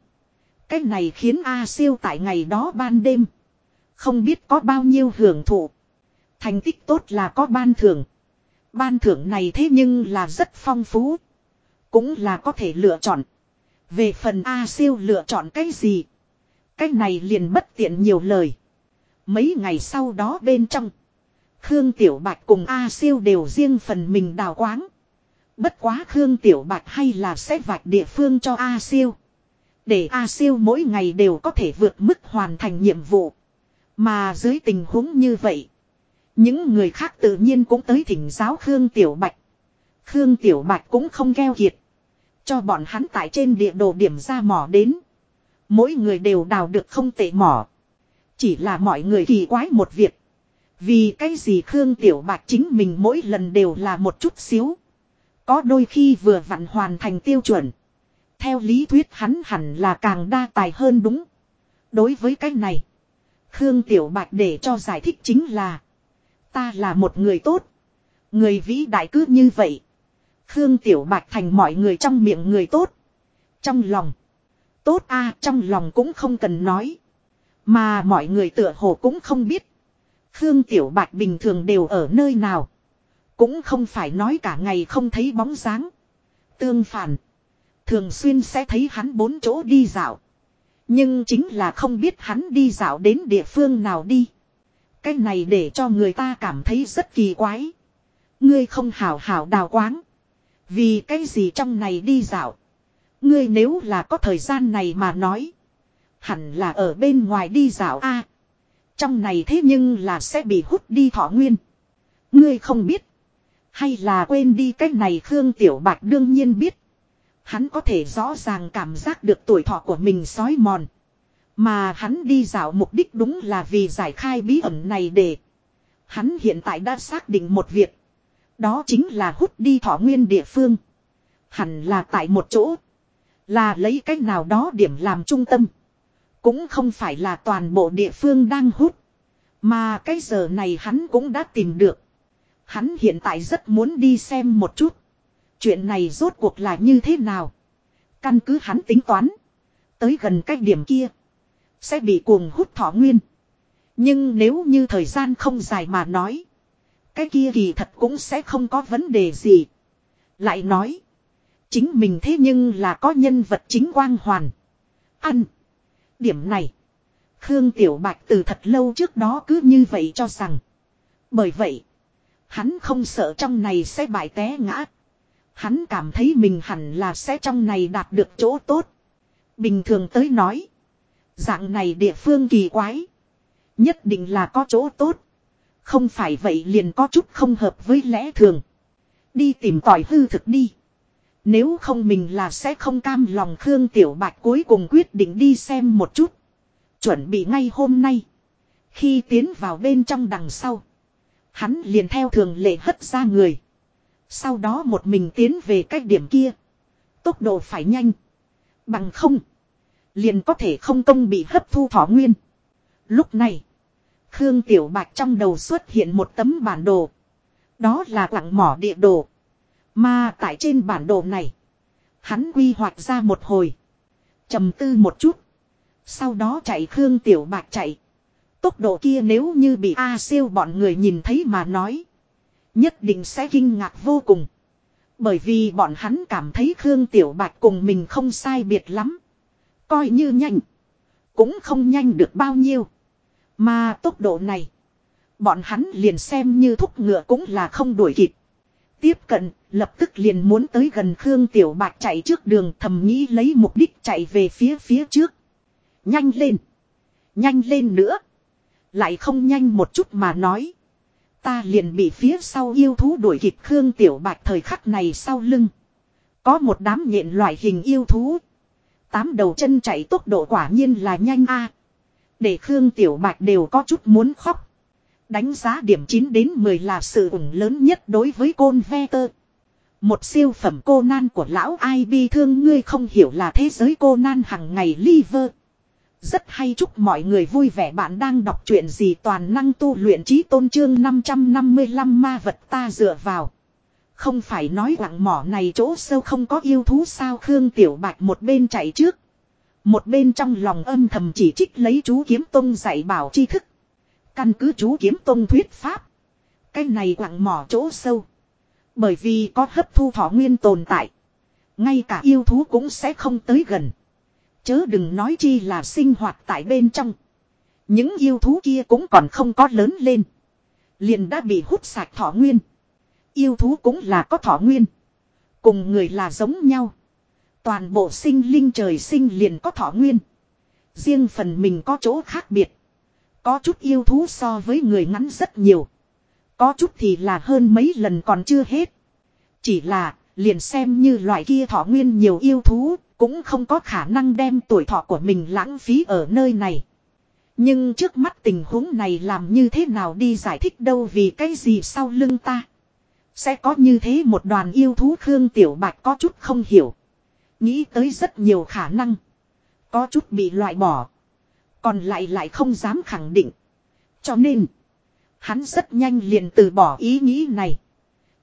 Cái này khiến A siêu tại ngày đó ban đêm. Không biết có bao nhiêu hưởng thụ. Thành tích tốt là có ban thưởng. Ban thưởng này thế nhưng là rất phong phú. Cũng là có thể lựa chọn. Về phần A siêu lựa chọn cái gì. Cái này liền bất tiện nhiều lời. Mấy ngày sau đó bên trong. Khương Tiểu Bạch cùng A siêu đều riêng phần mình đào quáng. Bất quá Khương Tiểu Bạch hay là sẽ vạch địa phương cho A siêu. Để A siêu mỗi ngày đều có thể vượt mức hoàn thành nhiệm vụ. Mà dưới tình huống như vậy. Những người khác tự nhiên cũng tới thỉnh giáo Khương Tiểu Bạch. Khương Tiểu Bạch cũng không keo kiệt. Cho bọn hắn tại trên địa đồ điểm ra mỏ đến. Mỗi người đều đào được không tệ mỏ. Chỉ là mọi người kỳ quái một việc. Vì cái gì Khương Tiểu Bạch chính mình mỗi lần đều là một chút xíu. Có đôi khi vừa vặn hoàn thành tiêu chuẩn. Theo lý thuyết hắn hẳn là càng đa tài hơn đúng. Đối với cái này. Khương Tiểu Bạch để cho giải thích chính là. Ta là một người tốt. Người vĩ đại cứ như vậy. Khương Tiểu Bạch thành mọi người trong miệng người tốt. Trong lòng. Tốt a, trong lòng cũng không cần nói. Mà mọi người tựa hồ cũng không biết. Khương Tiểu Bạch bình thường đều ở nơi nào. Cũng không phải nói cả ngày không thấy bóng dáng. Tương phản. Thường xuyên sẽ thấy hắn bốn chỗ đi dạo. Nhưng chính là không biết hắn đi dạo đến địa phương nào đi. Cái này để cho người ta cảm thấy rất kỳ quái. Ngươi không hào hào đào quáng. Vì cái gì trong này đi dạo. Ngươi nếu là có thời gian này mà nói. Hẳn là ở bên ngoài đi dạo a Trong này thế nhưng là sẽ bị hút đi thọ nguyên. Ngươi không biết. Hay là quên đi cái này Khương Tiểu Bạch đương nhiên biết. Hắn có thể rõ ràng cảm giác được tuổi thọ của mình sói mòn. Mà hắn đi dạo mục đích đúng là vì giải khai bí ẩn này để. Hắn hiện tại đã xác định một việc. Đó chính là hút đi thọ nguyên địa phương. Hẳn là tại một chỗ. Là lấy cách nào đó điểm làm trung tâm. Cũng không phải là toàn bộ địa phương đang hút. Mà cái giờ này hắn cũng đã tìm được. Hắn hiện tại rất muốn đi xem một chút. Chuyện này rốt cuộc là như thế nào? Căn cứ hắn tính toán. Tới gần cách điểm kia. Sẽ bị cuồng hút thọ nguyên. Nhưng nếu như thời gian không dài mà nói. Cái kia kỳ thật cũng sẽ không có vấn đề gì. Lại nói. Chính mình thế nhưng là có nhân vật chính quang hoàn. Ăn. Điểm này. Khương Tiểu Bạch từ thật lâu trước đó cứ như vậy cho rằng. Bởi vậy. Hắn không sợ trong này sẽ bại té ngã. Hắn cảm thấy mình hẳn là sẽ trong này đạt được chỗ tốt. Bình thường tới nói. Dạng này địa phương kỳ quái. Nhất định là có chỗ tốt. Không phải vậy liền có chút không hợp với lẽ thường. Đi tìm tỏi hư thực đi. Nếu không mình là sẽ không cam lòng Khương Tiểu Bạch cuối cùng quyết định đi xem một chút. Chuẩn bị ngay hôm nay. Khi tiến vào bên trong đằng sau. Hắn liền theo thường lệ hất ra người. Sau đó một mình tiến về cách điểm kia. Tốc độ phải nhanh. Bằng không. Liền có thể không công bị hấp thu thỏ nguyên. Lúc này. Khương Tiểu Bạch trong đầu xuất hiện một tấm bản đồ. Đó là quặng mỏ địa đồ. Mà tại trên bản đồ này. Hắn quy hoạch ra một hồi. trầm tư một chút. Sau đó chạy Khương Tiểu Bạch chạy. Tốc độ kia nếu như bị A siêu bọn người nhìn thấy mà nói. Nhất định sẽ kinh ngạc vô cùng. Bởi vì bọn hắn cảm thấy Khương Tiểu Bạch cùng mình không sai biệt lắm. Coi như nhanh. Cũng không nhanh được bao nhiêu. Mà tốc độ này. Bọn hắn liền xem như thúc ngựa cũng là không đuổi kịp. Tiếp cận, lập tức liền muốn tới gần Khương Tiểu Bạch chạy trước đường thầm nghĩ lấy mục đích chạy về phía phía trước. Nhanh lên. Nhanh lên nữa. Lại không nhanh một chút mà nói. Ta liền bị phía sau yêu thú đuổi kịp Khương Tiểu Bạch thời khắc này sau lưng. Có một đám nhện loại hình yêu thú. Tám đầu chân chạy tốc độ quả nhiên là nhanh a. Để Khương Tiểu Bạch đều có chút muốn khóc. Đánh giá điểm 9 đến 10 là sự ủng lớn nhất đối với côn ve tơ. Một siêu phẩm cô nan của lão ai bi thương ngươi không hiểu là thế giới cô nan hằng ngày liver. Rất hay chúc mọi người vui vẻ bạn đang đọc truyện gì toàn năng tu luyện trí tôn trương 555 ma vật ta dựa vào. Không phải nói quặng mỏ này chỗ sâu không có yêu thú sao Khương Tiểu Bạch một bên chạy trước. Một bên trong lòng âm thầm chỉ trích lấy chú kiếm tông dạy bảo tri thức. Căn cứ chú kiếm tông thuyết pháp. Cái này quặng mỏ chỗ sâu. Bởi vì có hấp thu thọ nguyên tồn tại. Ngay cả yêu thú cũng sẽ không tới gần. Chớ đừng nói chi là sinh hoạt tại bên trong. Những yêu thú kia cũng còn không có lớn lên. Liền đã bị hút sạch thọ nguyên. Yêu thú cũng là có thọ nguyên. Cùng người là giống nhau. Toàn bộ sinh linh trời sinh liền có thọ nguyên. Riêng phần mình có chỗ khác biệt. Có chút yêu thú so với người ngắn rất nhiều. Có chút thì là hơn mấy lần còn chưa hết. Chỉ là, liền xem như loại kia thọ nguyên nhiều yêu thú, cũng không có khả năng đem tuổi thọ của mình lãng phí ở nơi này. Nhưng trước mắt tình huống này làm như thế nào đi giải thích đâu vì cái gì sau lưng ta. Sẽ có như thế một đoàn yêu thú Khương Tiểu Bạch có chút không hiểu. Nghĩ tới rất nhiều khả năng. Có chút bị loại bỏ. Còn lại lại không dám khẳng định. Cho nên. Hắn rất nhanh liền từ bỏ ý nghĩ này.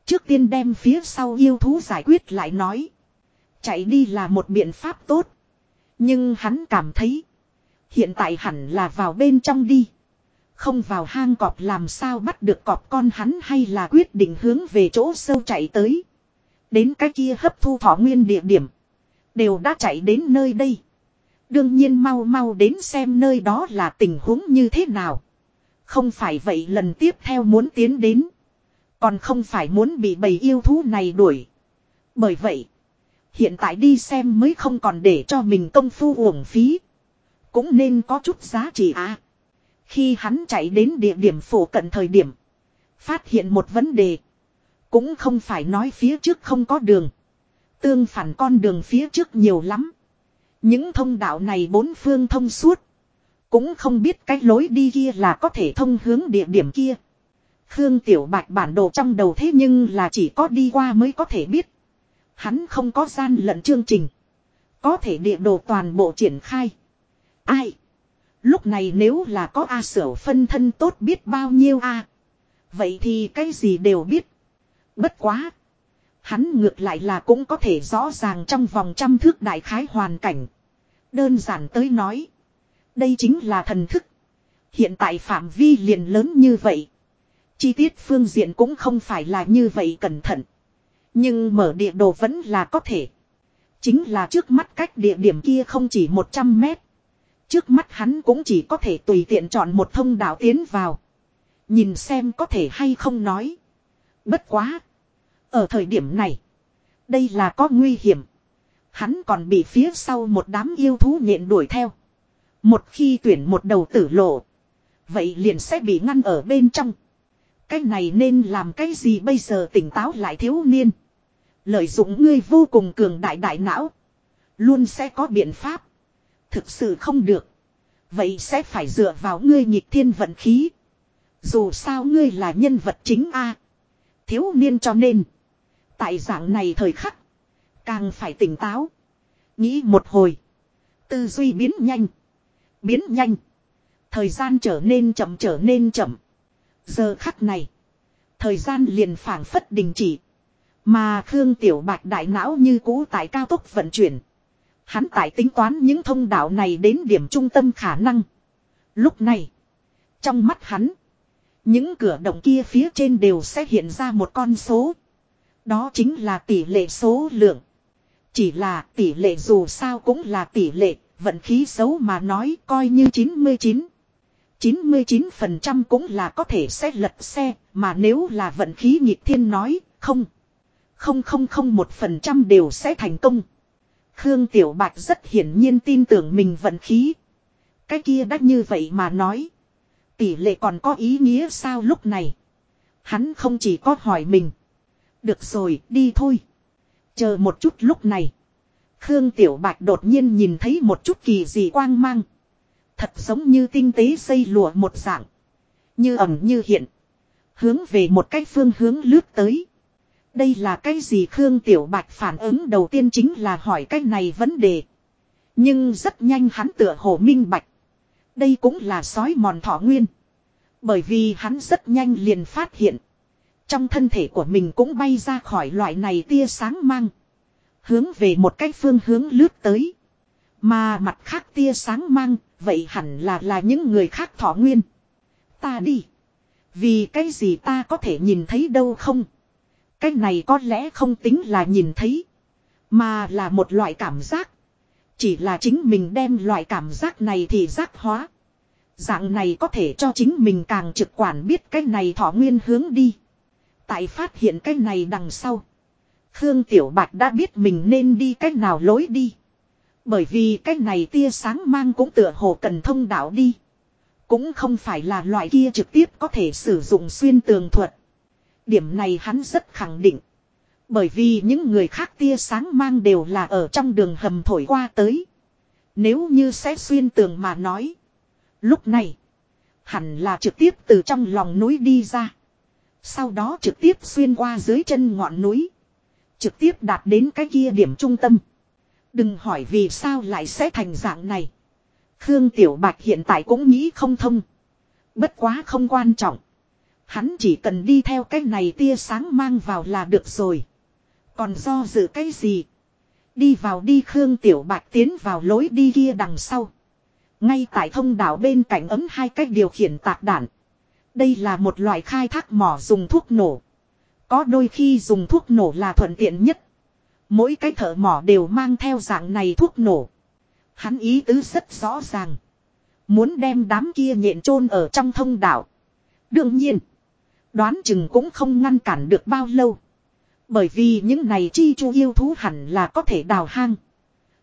Trước tiên đem phía sau yêu thú giải quyết lại nói. Chạy đi là một biện pháp tốt. Nhưng hắn cảm thấy. Hiện tại hẳn là vào bên trong đi. Không vào hang cọp làm sao bắt được cọp con hắn hay là quyết định hướng về chỗ sâu chạy tới. Đến cái kia hấp thu thọ nguyên địa điểm. Đều đã chạy đến nơi đây. Đương nhiên mau mau đến xem nơi đó là tình huống như thế nào. Không phải vậy lần tiếp theo muốn tiến đến. Còn không phải muốn bị bầy yêu thú này đuổi. Bởi vậy. Hiện tại đi xem mới không còn để cho mình công phu uổng phí. Cũng nên có chút giá trị à. Khi hắn chạy đến địa điểm phổ cận thời điểm. Phát hiện một vấn đề. Cũng không phải nói phía trước không có đường. Tương phản con đường phía trước nhiều lắm. Những thông đạo này bốn phương thông suốt. Cũng không biết cái lối đi kia là có thể thông hướng địa điểm kia. Khương Tiểu Bạch bản đồ trong đầu thế nhưng là chỉ có đi qua mới có thể biết. Hắn không có gian lận chương trình. Có thể địa đồ toàn bộ triển khai. Ai? Lúc này nếu là có A sở phân thân tốt biết bao nhiêu A. Vậy thì cái gì đều biết. Bất quá. Hắn ngược lại là cũng có thể rõ ràng trong vòng trăm thước đại khái hoàn cảnh. Đơn giản tới nói. Đây chính là thần thức. Hiện tại phạm vi liền lớn như vậy. Chi tiết phương diện cũng không phải là như vậy cẩn thận. Nhưng mở địa đồ vẫn là có thể. Chính là trước mắt cách địa điểm kia không chỉ 100 mét. Trước mắt hắn cũng chỉ có thể tùy tiện chọn một thông đạo tiến vào. Nhìn xem có thể hay không nói. Bất quá. Ở thời điểm này. Đây là có nguy hiểm. Hắn còn bị phía sau một đám yêu thú nhện đuổi theo. Một khi tuyển một đầu tử lộ. Vậy liền sẽ bị ngăn ở bên trong. Cái này nên làm cái gì bây giờ tỉnh táo lại thiếu niên. Lợi dụng ngươi vô cùng cường đại đại não. Luôn sẽ có biện pháp. Thực sự không được. Vậy sẽ phải dựa vào ngươi nhịp thiên vận khí. Dù sao ngươi là nhân vật chính a Thiếu niên cho nên. Tại dạng này thời khắc. Càng phải tỉnh táo. Nghĩ một hồi. Tư duy biến nhanh. Biến nhanh. Thời gian trở nên chậm, trở nên chậm. Giờ khắc này. Thời gian liền phảng phất đình chỉ. Mà Khương Tiểu Bạch đại não như cũ tại cao tốc vận chuyển. Hắn tại tính toán những thông đạo này đến điểm trung tâm khả năng. Lúc này. Trong mắt hắn. Những cửa động kia phía trên đều sẽ hiện ra một con số. Đó chính là tỷ lệ số lượng. Chỉ là tỷ lệ dù sao cũng là tỷ lệ, vận khí xấu mà nói coi như 99. 99% cũng là có thể sẽ lật xe, mà nếu là vận khí nhịp thiên nói, không. Không không không một phần trăm đều sẽ thành công. Khương Tiểu Bạch rất hiển nhiên tin tưởng mình vận khí. Cái kia đắt như vậy mà nói. Tỷ lệ còn có ý nghĩa sao lúc này. Hắn không chỉ có hỏi mình. Được rồi, đi thôi. Chờ một chút lúc này. Khương Tiểu Bạch đột nhiên nhìn thấy một chút kỳ dị quang mang. Thật giống như tinh tế xây lụa một dạng. Như ẩm như hiện. Hướng về một cái phương hướng lướt tới. Đây là cái gì Khương Tiểu Bạch phản ứng đầu tiên chính là hỏi cái này vấn đề. Nhưng rất nhanh hắn tựa hồ minh bạch. Đây cũng là sói mòn thọ nguyên. Bởi vì hắn rất nhanh liền phát hiện. Trong thân thể của mình cũng bay ra khỏi loại này tia sáng mang. Hướng về một cái phương hướng lướt tới. Mà mặt khác tia sáng mang, vậy hẳn là là những người khác thọ nguyên. Ta đi. Vì cái gì ta có thể nhìn thấy đâu không? Cái này có lẽ không tính là nhìn thấy. Mà là một loại cảm giác. Chỉ là chính mình đem loại cảm giác này thì giác hóa. Dạng này có thể cho chính mình càng trực quản biết cái này thọ nguyên hướng đi. Tại phát hiện cái này đằng sau. Khương Tiểu Bạch đã biết mình nên đi cách nào lối đi. Bởi vì cái này tia sáng mang cũng tựa hồ cần thông đạo đi. Cũng không phải là loại kia trực tiếp có thể sử dụng xuyên tường thuật. Điểm này hắn rất khẳng định. Bởi vì những người khác tia sáng mang đều là ở trong đường hầm thổi qua tới. Nếu như sẽ xuyên tường mà nói. Lúc này. Hẳn là trực tiếp từ trong lòng núi đi ra. Sau đó trực tiếp xuyên qua dưới chân ngọn núi. Trực tiếp đạt đến cái kia điểm trung tâm. Đừng hỏi vì sao lại sẽ thành dạng này. Khương Tiểu Bạch hiện tại cũng nghĩ không thông. Bất quá không quan trọng. Hắn chỉ cần đi theo cái này tia sáng mang vào là được rồi. Còn do dự cái gì? Đi vào đi Khương Tiểu Bạch tiến vào lối đi kia đằng sau. Ngay tại thông đảo bên cạnh ấm hai cách điều khiển tạc đạn. Đây là một loại khai thác mỏ dùng thuốc nổ. Có đôi khi dùng thuốc nổ là thuận tiện nhất. Mỗi cái thợ mỏ đều mang theo dạng này thuốc nổ. Hắn ý tứ rất rõ ràng. Muốn đem đám kia nhện chôn ở trong thông đạo, Đương nhiên. Đoán chừng cũng không ngăn cản được bao lâu. Bởi vì những này chi chu yêu thú hẳn là có thể đào hang.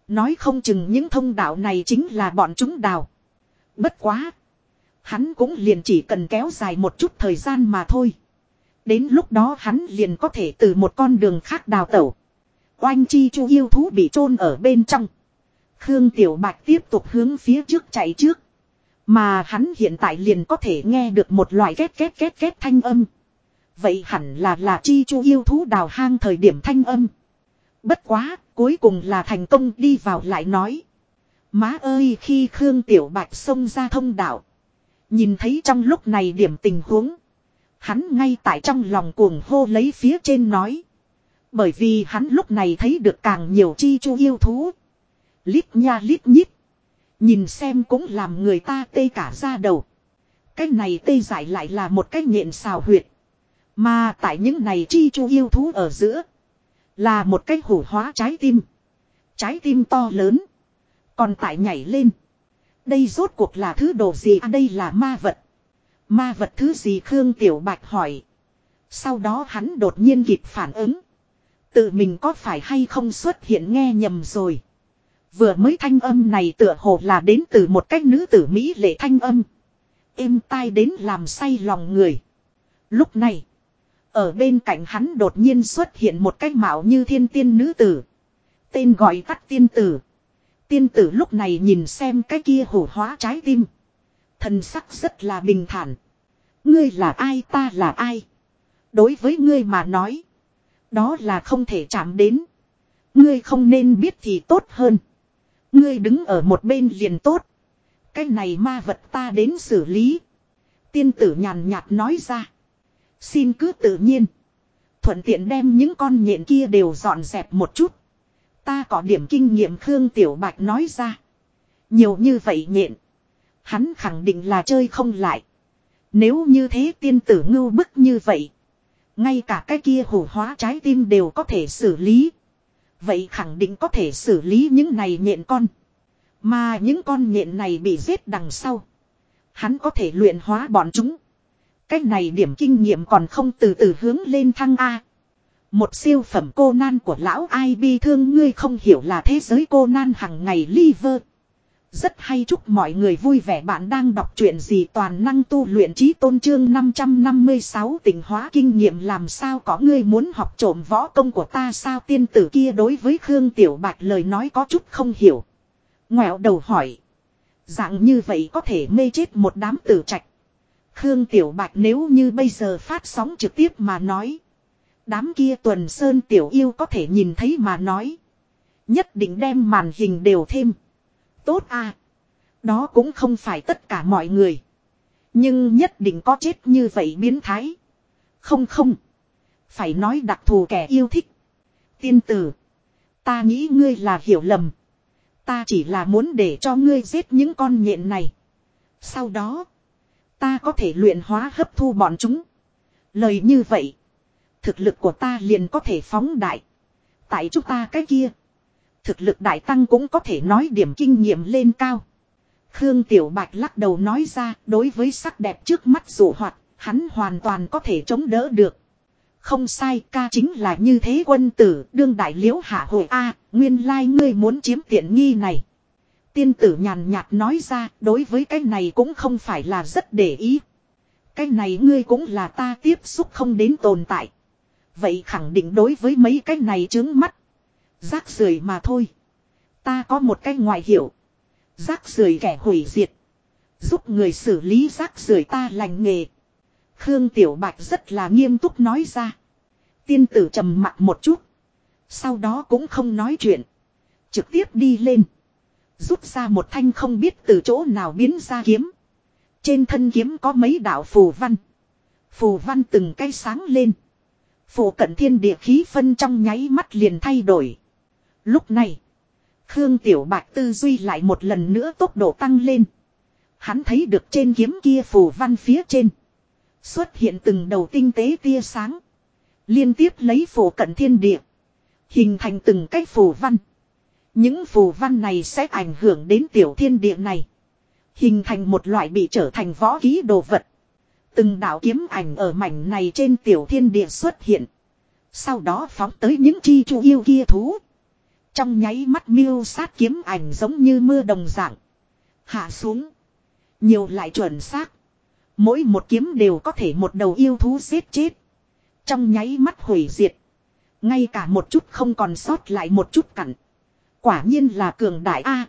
Nói không chừng những thông đạo này chính là bọn chúng đào. Bất quá. Hắn cũng liền chỉ cần kéo dài một chút thời gian mà thôi. Đến lúc đó hắn liền có thể từ một con đường khác đào tẩu. Oanh chi chu yêu thú bị chôn ở bên trong. Khương Tiểu Bạch tiếp tục hướng phía trước chạy trước. Mà hắn hiện tại liền có thể nghe được một loại két két két két thanh âm. Vậy hẳn là là chi chu yêu thú đào hang thời điểm thanh âm. Bất quá, cuối cùng là thành công đi vào lại nói. Má ơi khi Khương Tiểu Bạch xông ra thông đạo. Nhìn thấy trong lúc này điểm tình huống. Hắn ngay tại trong lòng cuồng hô lấy phía trên nói. Bởi vì hắn lúc này thấy được càng nhiều chi chu yêu thú. Lít nha lít nhít. Nhìn xem cũng làm người ta tê cả ra đầu. Cái này tê giải lại là một cái nhện xào huyệt. Mà tại những này chi chu yêu thú ở giữa. Là một cái hủ hóa trái tim. Trái tim to lớn. Còn tại nhảy lên. Đây rốt cuộc là thứ đồ gì à đây là ma vật. Ma vật thứ gì Khương Tiểu Bạch hỏi. Sau đó hắn đột nhiên kịp phản ứng. Tự mình có phải hay không xuất hiện nghe nhầm rồi. Vừa mới thanh âm này tựa hồ là đến từ một cách nữ tử Mỹ lệ thanh âm. Êm tai đến làm say lòng người. Lúc này. Ở bên cạnh hắn đột nhiên xuất hiện một cách mạo như thiên tiên nữ tử. Tên gọi tắt tiên tử. Tiên tử lúc này nhìn xem cái kia hổ hóa trái tim. Thần sắc rất là bình thản. Ngươi là ai ta là ai. Đối với ngươi mà nói. Đó là không thể chạm đến. Ngươi không nên biết thì tốt hơn. Ngươi đứng ở một bên liền tốt. Cái này ma vật ta đến xử lý. Tiên tử nhàn nhạt nói ra. Xin cứ tự nhiên. Thuận tiện đem những con nhện kia đều dọn dẹp một chút. Ta có điểm kinh nghiệm Khương Tiểu Bạch nói ra. Nhiều như vậy nhện. Hắn khẳng định là chơi không lại. Nếu như thế tiên tử ngưu bức như vậy. Ngay cả cái kia hủ hóa trái tim đều có thể xử lý. Vậy khẳng định có thể xử lý những này nhện con. Mà những con nhện này bị giết đằng sau. Hắn có thể luyện hóa bọn chúng. Cách này điểm kinh nghiệm còn không từ từ hướng lên thăng A. Một siêu phẩm cô nan của lão ai bi thương ngươi không hiểu là thế giới cô nan hằng ngày liver. Rất hay chúc mọi người vui vẻ bạn đang đọc truyện gì toàn năng tu luyện trí tôn trương 556 tình hóa kinh nghiệm làm sao có ngươi muốn học trộm võ công của ta sao tiên tử kia đối với Khương Tiểu Bạch lời nói có chút không hiểu. Ngoẹo đầu hỏi. Dạng như vậy có thể mê chết một đám tử trạch. Khương Tiểu Bạch nếu như bây giờ phát sóng trực tiếp mà nói. Đám kia tuần sơn tiểu yêu có thể nhìn thấy mà nói. Nhất định đem màn hình đều thêm. Tốt à. Đó cũng không phải tất cả mọi người. Nhưng nhất định có chết như vậy biến thái. Không không. Phải nói đặc thù kẻ yêu thích. Tiên tử. Ta nghĩ ngươi là hiểu lầm. Ta chỉ là muốn để cho ngươi giết những con nhện này. Sau đó. Ta có thể luyện hóa hấp thu bọn chúng. Lời như vậy. Thực lực của ta liền có thể phóng đại. Tại chúng ta cái kia. Thực lực đại tăng cũng có thể nói điểm kinh nghiệm lên cao. Khương Tiểu Bạch lắc đầu nói ra, đối với sắc đẹp trước mắt rủ hoạt. Hắn hoàn toàn có thể chống đỡ được. Không sai, ca chính là như thế quân tử, đương đại liễu hạ hội A, nguyên lai ngươi muốn chiếm tiện nghi này. Tiên tử nhàn nhạt nói ra, đối với cái này cũng không phải là rất để ý. Cái này ngươi cũng là ta tiếp xúc không đến tồn tại. Vậy khẳng định đối với mấy cái này trướng mắt. Rác rưởi mà thôi. Ta có một cái ngoại hiểu. Rác rưởi kẻ hủy diệt. Giúp người xử lý rác rưởi ta lành nghề. Khương Tiểu Bạch rất là nghiêm túc nói ra. Tiên tử trầm mặt một chút. Sau đó cũng không nói chuyện. Trực tiếp đi lên. Rút ra một thanh không biết từ chỗ nào biến ra kiếm. Trên thân kiếm có mấy đạo phù văn. Phù văn từng cây sáng lên phụ cận thiên địa khí phân trong nháy mắt liền thay đổi. Lúc này. Khương Tiểu Bạch tư duy lại một lần nữa tốc độ tăng lên. Hắn thấy được trên kiếm kia phù văn phía trên. Xuất hiện từng đầu tinh tế tia sáng. Liên tiếp lấy phù cận thiên địa. Hình thành từng cái phù văn. Những phù văn này sẽ ảnh hưởng đến tiểu thiên địa này. Hình thành một loại bị trở thành võ ký đồ vật. Từng đạo kiếm ảnh ở mảnh này trên tiểu thiên địa xuất hiện. Sau đó phóng tới những chi chu yêu kia thú. Trong nháy mắt miêu sát kiếm ảnh giống như mưa đồng dạng. Hạ xuống. Nhiều lại chuẩn xác. Mỗi một kiếm đều có thể một đầu yêu thú giết chết. Trong nháy mắt hủy diệt. Ngay cả một chút không còn sót lại một chút cặn. Quả nhiên là cường đại A.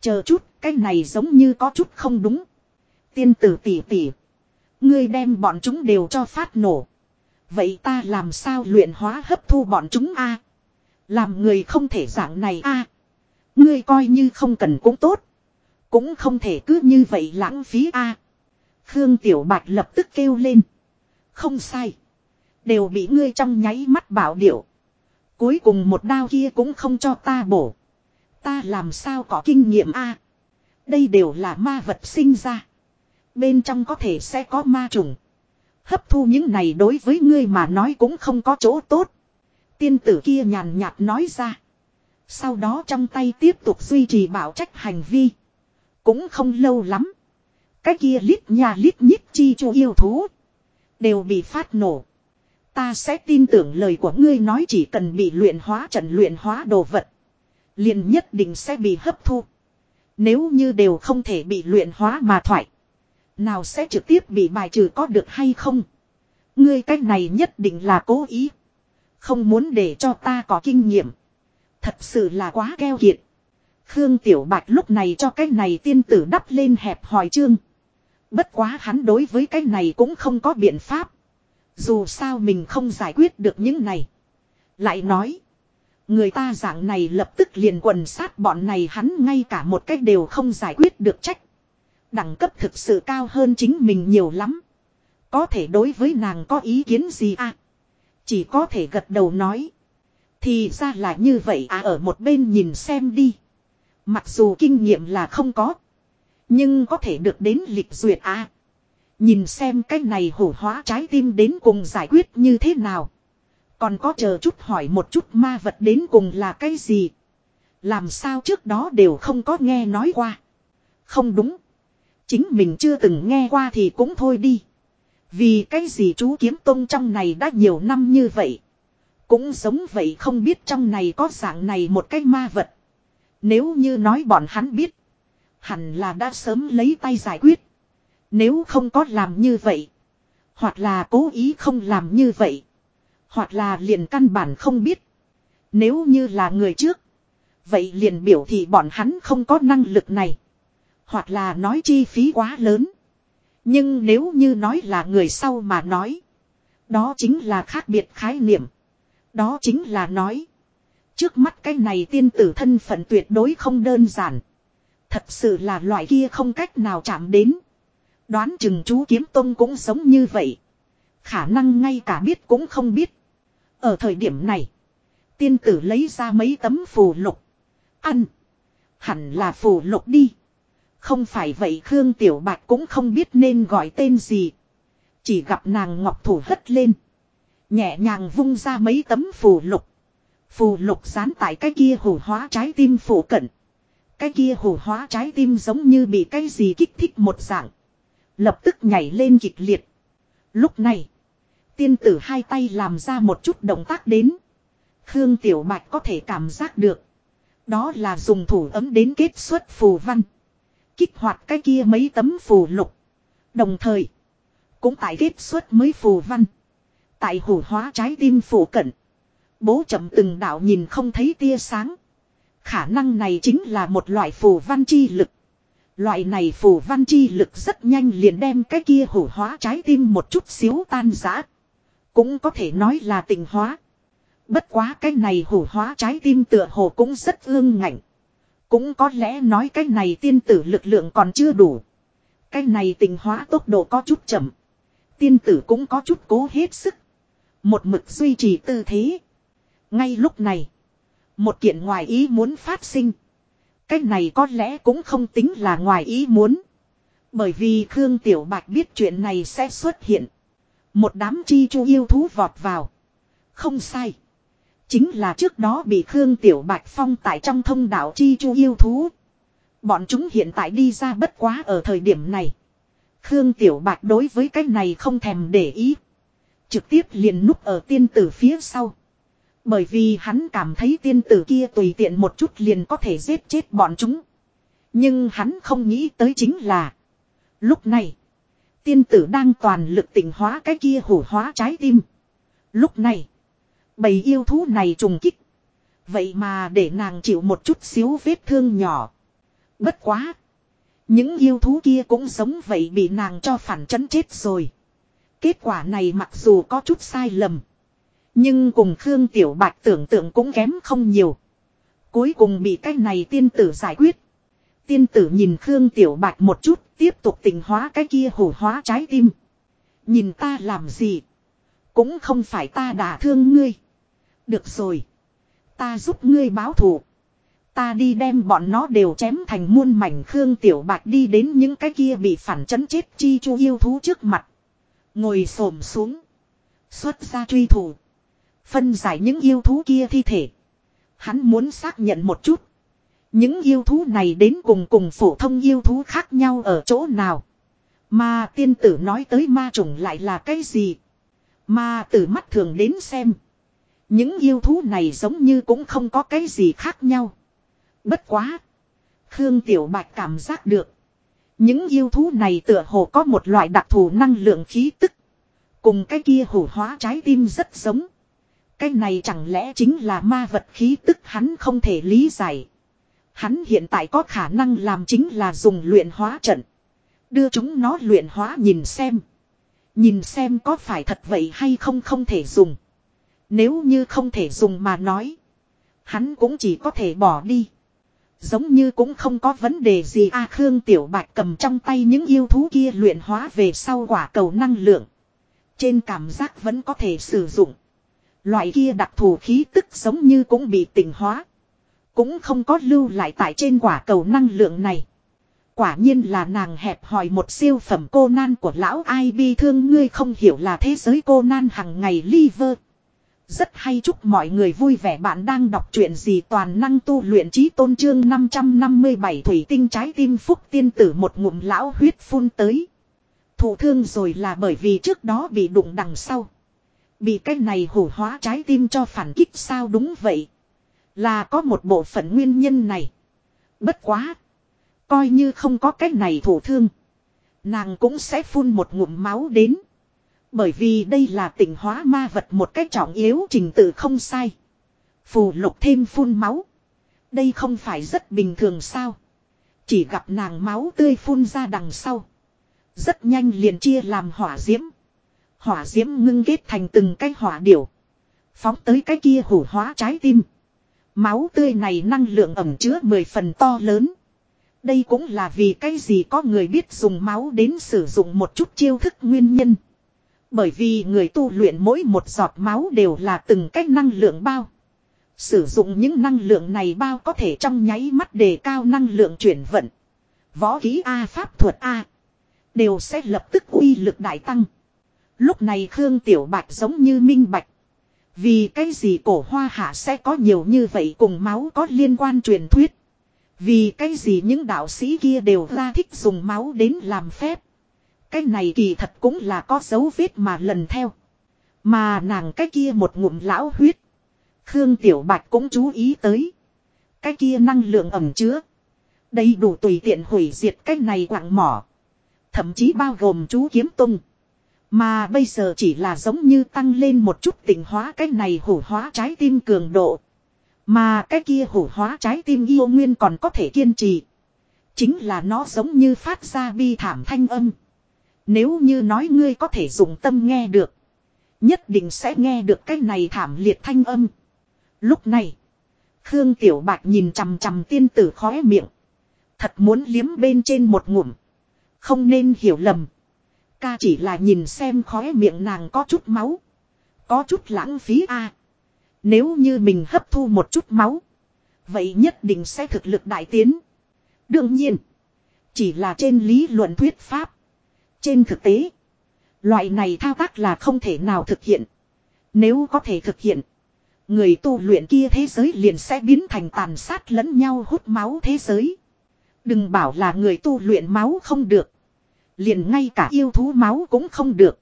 chờ chút, cái này giống như có chút không đúng. Tiên tử tỷ tỷ. Ngươi đem bọn chúng đều cho phát nổ. Vậy ta làm sao luyện hóa hấp thu bọn chúng A. Làm người không thể dạng này A. Ngươi coi như không cần cũng tốt. Cũng không thể cứ như vậy lãng phí A. Khương Tiểu Bạch lập tức kêu lên. Không sai. Đều bị ngươi trong nháy mắt bảo điệu. Cuối cùng một đao kia cũng không cho ta bổ. Ta làm sao có kinh nghiệm a? đây đều là ma vật sinh ra. Bên trong có thể sẽ có ma trùng. Hấp thu những này đối với ngươi mà nói cũng không có chỗ tốt. Tiên tử kia nhàn nhạt nói ra. Sau đó trong tay tiếp tục duy trì bảo trách hành vi. Cũng không lâu lắm. Cái kia lít nhà lít nhít chi chu yêu thú. Đều bị phát nổ. Ta sẽ tin tưởng lời của ngươi nói chỉ cần bị luyện hóa trận luyện hóa đồ vật. Liền nhất định sẽ bị hấp thu. Nếu như đều không thể bị luyện hóa mà thoại. Nào sẽ trực tiếp bị bài trừ có được hay không? Ngươi cách này nhất định là cố ý. Không muốn để cho ta có kinh nghiệm. Thật sự là quá keo kiệt. Khương Tiểu Bạch lúc này cho cái này tiên tử đắp lên hẹp hỏi chương. Bất quá hắn đối với cái này cũng không có biện pháp. Dù sao mình không giải quyết được những này. Lại nói. Người ta dạng này lập tức liền quần sát bọn này hắn ngay cả một cách đều không giải quyết được trách. Đẳng cấp thực sự cao hơn chính mình nhiều lắm. Có thể đối với nàng có ý kiến gì à? Chỉ có thể gật đầu nói. Thì ra là như vậy à ở một bên nhìn xem đi. Mặc dù kinh nghiệm là không có. Nhưng có thể được đến lịch duyệt à. Nhìn xem cái này hổ hóa trái tim đến cùng giải quyết như thế nào. Còn có chờ chút hỏi một chút ma vật đến cùng là cái gì. Làm sao trước đó đều không có nghe nói qua. Không đúng. Chính mình chưa từng nghe qua thì cũng thôi đi. Vì cái gì chú kiếm tông trong này đã nhiều năm như vậy. Cũng giống vậy không biết trong này có dạng này một cái ma vật. Nếu như nói bọn hắn biết. Hẳn là đã sớm lấy tay giải quyết. Nếu không có làm như vậy. Hoặc là cố ý không làm như vậy. Hoặc là liền căn bản không biết. Nếu như là người trước. Vậy liền biểu thị bọn hắn không có năng lực này. Hoặc là nói chi phí quá lớn. Nhưng nếu như nói là người sau mà nói. Đó chính là khác biệt khái niệm. Đó chính là nói. Trước mắt cái này tiên tử thân phận tuyệt đối không đơn giản. Thật sự là loại kia không cách nào chạm đến. Đoán chừng chú kiếm tông cũng sống như vậy. Khả năng ngay cả biết cũng không biết. Ở thời điểm này. Tiên tử lấy ra mấy tấm phù lục. Ăn. Hẳn là phù lục đi. Không phải vậy Khương Tiểu Bạch cũng không biết nên gọi tên gì. Chỉ gặp nàng ngọc thủ hất lên. Nhẹ nhàng vung ra mấy tấm phù lục. Phù lục dán tại cái kia hủ hóa trái tim phủ cận. Cái kia hủ hóa trái tim giống như bị cái gì kích thích một dạng. Lập tức nhảy lên kịch liệt. Lúc này. Tiên tử hai tay làm ra một chút động tác đến. Khương Tiểu Bạch có thể cảm giác được. Đó là dùng thủ ấm đến kết xuất phù văn. Kích hoạt cái kia mấy tấm phù lục. Đồng thời. Cũng tại kết xuất mới phù văn. Tại hủ hóa trái tim phủ cận. Bố chậm từng đạo nhìn không thấy tia sáng. Khả năng này chính là một loại phù văn chi lực. Loại này phù văn chi lực rất nhanh liền đem cái kia hủ hóa trái tim một chút xíu tan rã. Cũng có thể nói là tình hóa. Bất quá cái này hủ hóa trái tim tựa hồ cũng rất ương ngạnh. Cũng có lẽ nói cái này tiên tử lực lượng còn chưa đủ. Cái này tình hóa tốc độ có chút chậm. Tiên tử cũng có chút cố hết sức. Một mực duy trì tư thế. Ngay lúc này. Một kiện ngoài ý muốn phát sinh. Cái này có lẽ cũng không tính là ngoài ý muốn. Bởi vì Khương Tiểu Bạch biết chuyện này sẽ xuất hiện. Một đám chi chu yêu thú vọt vào. Không sai. Chính là trước đó bị Khương Tiểu Bạch phong tại trong thông đạo chi chu yêu thú. Bọn chúng hiện tại đi ra bất quá ở thời điểm này. Khương Tiểu Bạch đối với cái này không thèm để ý. Trực tiếp liền núp ở tiên tử phía sau. Bởi vì hắn cảm thấy tiên tử kia tùy tiện một chút liền có thể giết chết bọn chúng. Nhưng hắn không nghĩ tới chính là. Lúc này. Tiên tử đang toàn lực tỉnh hóa cái kia hủ hóa trái tim. Lúc này. Bầy yêu thú này trùng kích. Vậy mà để nàng chịu một chút xíu vết thương nhỏ. Bất quá. Những yêu thú kia cũng giống vậy bị nàng cho phản chấn chết rồi. Kết quả này mặc dù có chút sai lầm. Nhưng cùng Khương Tiểu Bạch tưởng tượng cũng kém không nhiều. Cuối cùng bị cái này tiên tử giải quyết. Tiên tử nhìn Khương Tiểu Bạch một chút, tiếp tục tình hóa cái kia hổ hóa trái tim. Nhìn ta làm gì? Cũng không phải ta đả thương ngươi. Được rồi. Ta giúp ngươi báo thù. Ta đi đem bọn nó đều chém thành muôn mảnh Khương Tiểu Bạch đi đến những cái kia bị phản chấn chết chi chu yêu thú trước mặt. Ngồi xổm xuống. Xuất ra truy thủ. Phân giải những yêu thú kia thi thể. Hắn muốn xác nhận một chút. Những yêu thú này đến cùng cùng phổ thông yêu thú khác nhau ở chỗ nào. Mà tiên tử nói tới ma trùng lại là cái gì. Mà từ mắt thường đến xem. Những yêu thú này giống như cũng không có cái gì khác nhau. Bất quá. Khương Tiểu Bạch cảm giác được. Những yêu thú này tựa hồ có một loại đặc thù năng lượng khí tức. Cùng cái kia hủ hóa trái tim rất giống. Cái này chẳng lẽ chính là ma vật khí tức hắn không thể lý giải. Hắn hiện tại có khả năng làm chính là dùng luyện hóa trận. Đưa chúng nó luyện hóa nhìn xem. Nhìn xem có phải thật vậy hay không không thể dùng. Nếu như không thể dùng mà nói. Hắn cũng chỉ có thể bỏ đi. Giống như cũng không có vấn đề gì a Khương Tiểu Bạch cầm trong tay những yêu thú kia luyện hóa về sau quả cầu năng lượng. Trên cảm giác vẫn có thể sử dụng. Loại kia đặc thù khí tức giống như cũng bị tỉnh hóa. Cũng không có lưu lại tại trên quả cầu năng lượng này. Quả nhiên là nàng hẹp hỏi một siêu phẩm cô nan của lão ai bi thương ngươi không hiểu là thế giới cô nan hằng ngày liver. Rất hay chúc mọi người vui vẻ bạn đang đọc truyện gì toàn năng tu luyện trí tôn trương 557 thủy tinh trái tim phúc tiên tử một ngụm lão huyết phun tới. Thủ thương rồi là bởi vì trước đó bị đụng đằng sau. Bị cái này hủ hóa trái tim cho phản kích sao đúng vậy. Là có một bộ phận nguyên nhân này. Bất quá. Coi như không có cái này thủ thương. Nàng cũng sẽ phun một ngụm máu đến. Bởi vì đây là tỉnh hóa ma vật một cách trọng yếu, trình tự không sai. Phù lục thêm phun máu. Đây không phải rất bình thường sao. Chỉ gặp nàng máu tươi phun ra đằng sau. Rất nhanh liền chia làm hỏa diễm. Hỏa diễm ngưng kết thành từng cái hỏa điểu. Phóng tới cái kia hủ hóa trái tim. Máu tươi này năng lượng ẩm chứa mười phần to lớn. Đây cũng là vì cái gì có người biết dùng máu đến sử dụng một chút chiêu thức nguyên nhân. Bởi vì người tu luyện mỗi một giọt máu đều là từng cách năng lượng bao. Sử dụng những năng lượng này bao có thể trong nháy mắt đề cao năng lượng chuyển vận. Võ ký A, pháp thuật A. Đều sẽ lập tức uy lực đại tăng. Lúc này Khương Tiểu Bạch giống như minh bạch. Vì cái gì cổ hoa hạ sẽ có nhiều như vậy cùng máu có liên quan truyền thuyết. Vì cái gì những đạo sĩ kia đều ra thích dùng máu đến làm phép. Cái này kỳ thật cũng là có dấu vết mà lần theo. Mà nàng cái kia một ngụm lão huyết. Khương Tiểu Bạch cũng chú ý tới. Cái kia năng lượng ẩm chứa. Đầy đủ tùy tiện hủy diệt cái này quặng mỏ. Thậm chí bao gồm chú kiếm tung. Mà bây giờ chỉ là giống như tăng lên một chút tình hóa cái này hủ hóa trái tim cường độ. Mà cái kia hủ hóa trái tim yêu nguyên còn có thể kiên trì. Chính là nó giống như phát ra bi thảm thanh âm. Nếu như nói ngươi có thể dùng tâm nghe được. Nhất định sẽ nghe được cái này thảm liệt thanh âm. Lúc này. Khương Tiểu Bạch nhìn chằm chằm tiên tử khóe miệng. Thật muốn liếm bên trên một ngụm. Không nên hiểu lầm. Ca chỉ là nhìn xem khóe miệng nàng có chút máu. Có chút lãng phí a. À, nếu như mình hấp thu một chút máu. Vậy nhất định sẽ thực lực đại tiến. Đương nhiên. Chỉ là trên lý luận thuyết pháp. Trên thực tế. Loại này thao tác là không thể nào thực hiện. Nếu có thể thực hiện. Người tu luyện kia thế giới liền sẽ biến thành tàn sát lẫn nhau hút máu thế giới. Đừng bảo là người tu luyện máu không được. Liền ngay cả yêu thú máu cũng không được.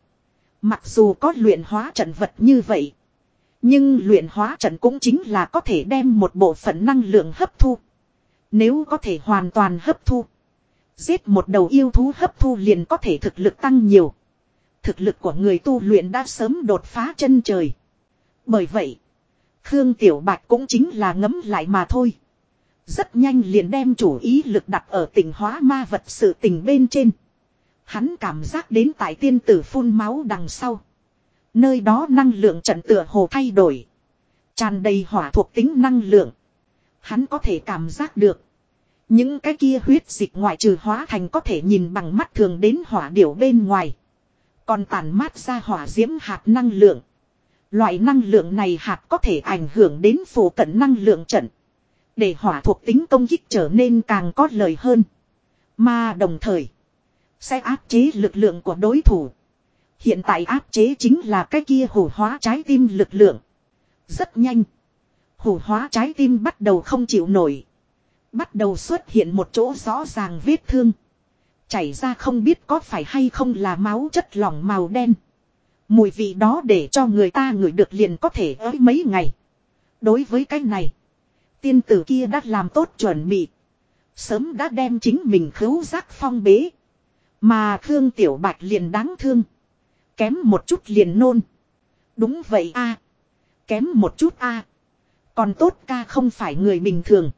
Mặc dù có luyện hóa trận vật như vậy. Nhưng luyện hóa trận cũng chính là có thể đem một bộ phận năng lượng hấp thu. Nếu có thể hoàn toàn hấp thu. Giết một đầu yêu thú hấp thu liền có thể thực lực tăng nhiều. Thực lực của người tu luyện đã sớm đột phá chân trời. Bởi vậy, Khương Tiểu Bạch cũng chính là ngấm lại mà thôi. Rất nhanh liền đem chủ ý lực đặt ở tình hóa ma vật sự tình bên trên. Hắn cảm giác đến tại tiên tử phun máu đằng sau. Nơi đó năng lượng trận tựa hồ thay đổi. Tràn đầy hỏa thuộc tính năng lượng. Hắn có thể cảm giác được. Những cái kia huyết dịch ngoại trừ hóa thành có thể nhìn bằng mắt thường đến hỏa điểu bên ngoài. Còn tàn mát ra hỏa diễm hạt năng lượng. Loại năng lượng này hạt có thể ảnh hưởng đến phổ cận năng lượng trận. Để hỏa thuộc tính công kích trở nên càng có lợi hơn. Mà đồng thời. Sẽ áp chế lực lượng của đối thủ. Hiện tại áp chế chính là cái kia hủ hóa trái tim lực lượng. Rất nhanh. Hủ hóa trái tim bắt đầu không chịu nổi. Bắt đầu xuất hiện một chỗ rõ ràng vết thương. Chảy ra không biết có phải hay không là máu chất lỏng màu đen. Mùi vị đó để cho người ta ngửi được liền có thể ới mấy ngày. Đối với cái này. Tiên tử kia đã làm tốt chuẩn bị. Sớm đã đem chính mình khứu giác phong bế. Mà Khương Tiểu Bạch liền đáng thương. Kém một chút liền nôn. Đúng vậy a Kém một chút a Còn tốt ca không phải người bình thường.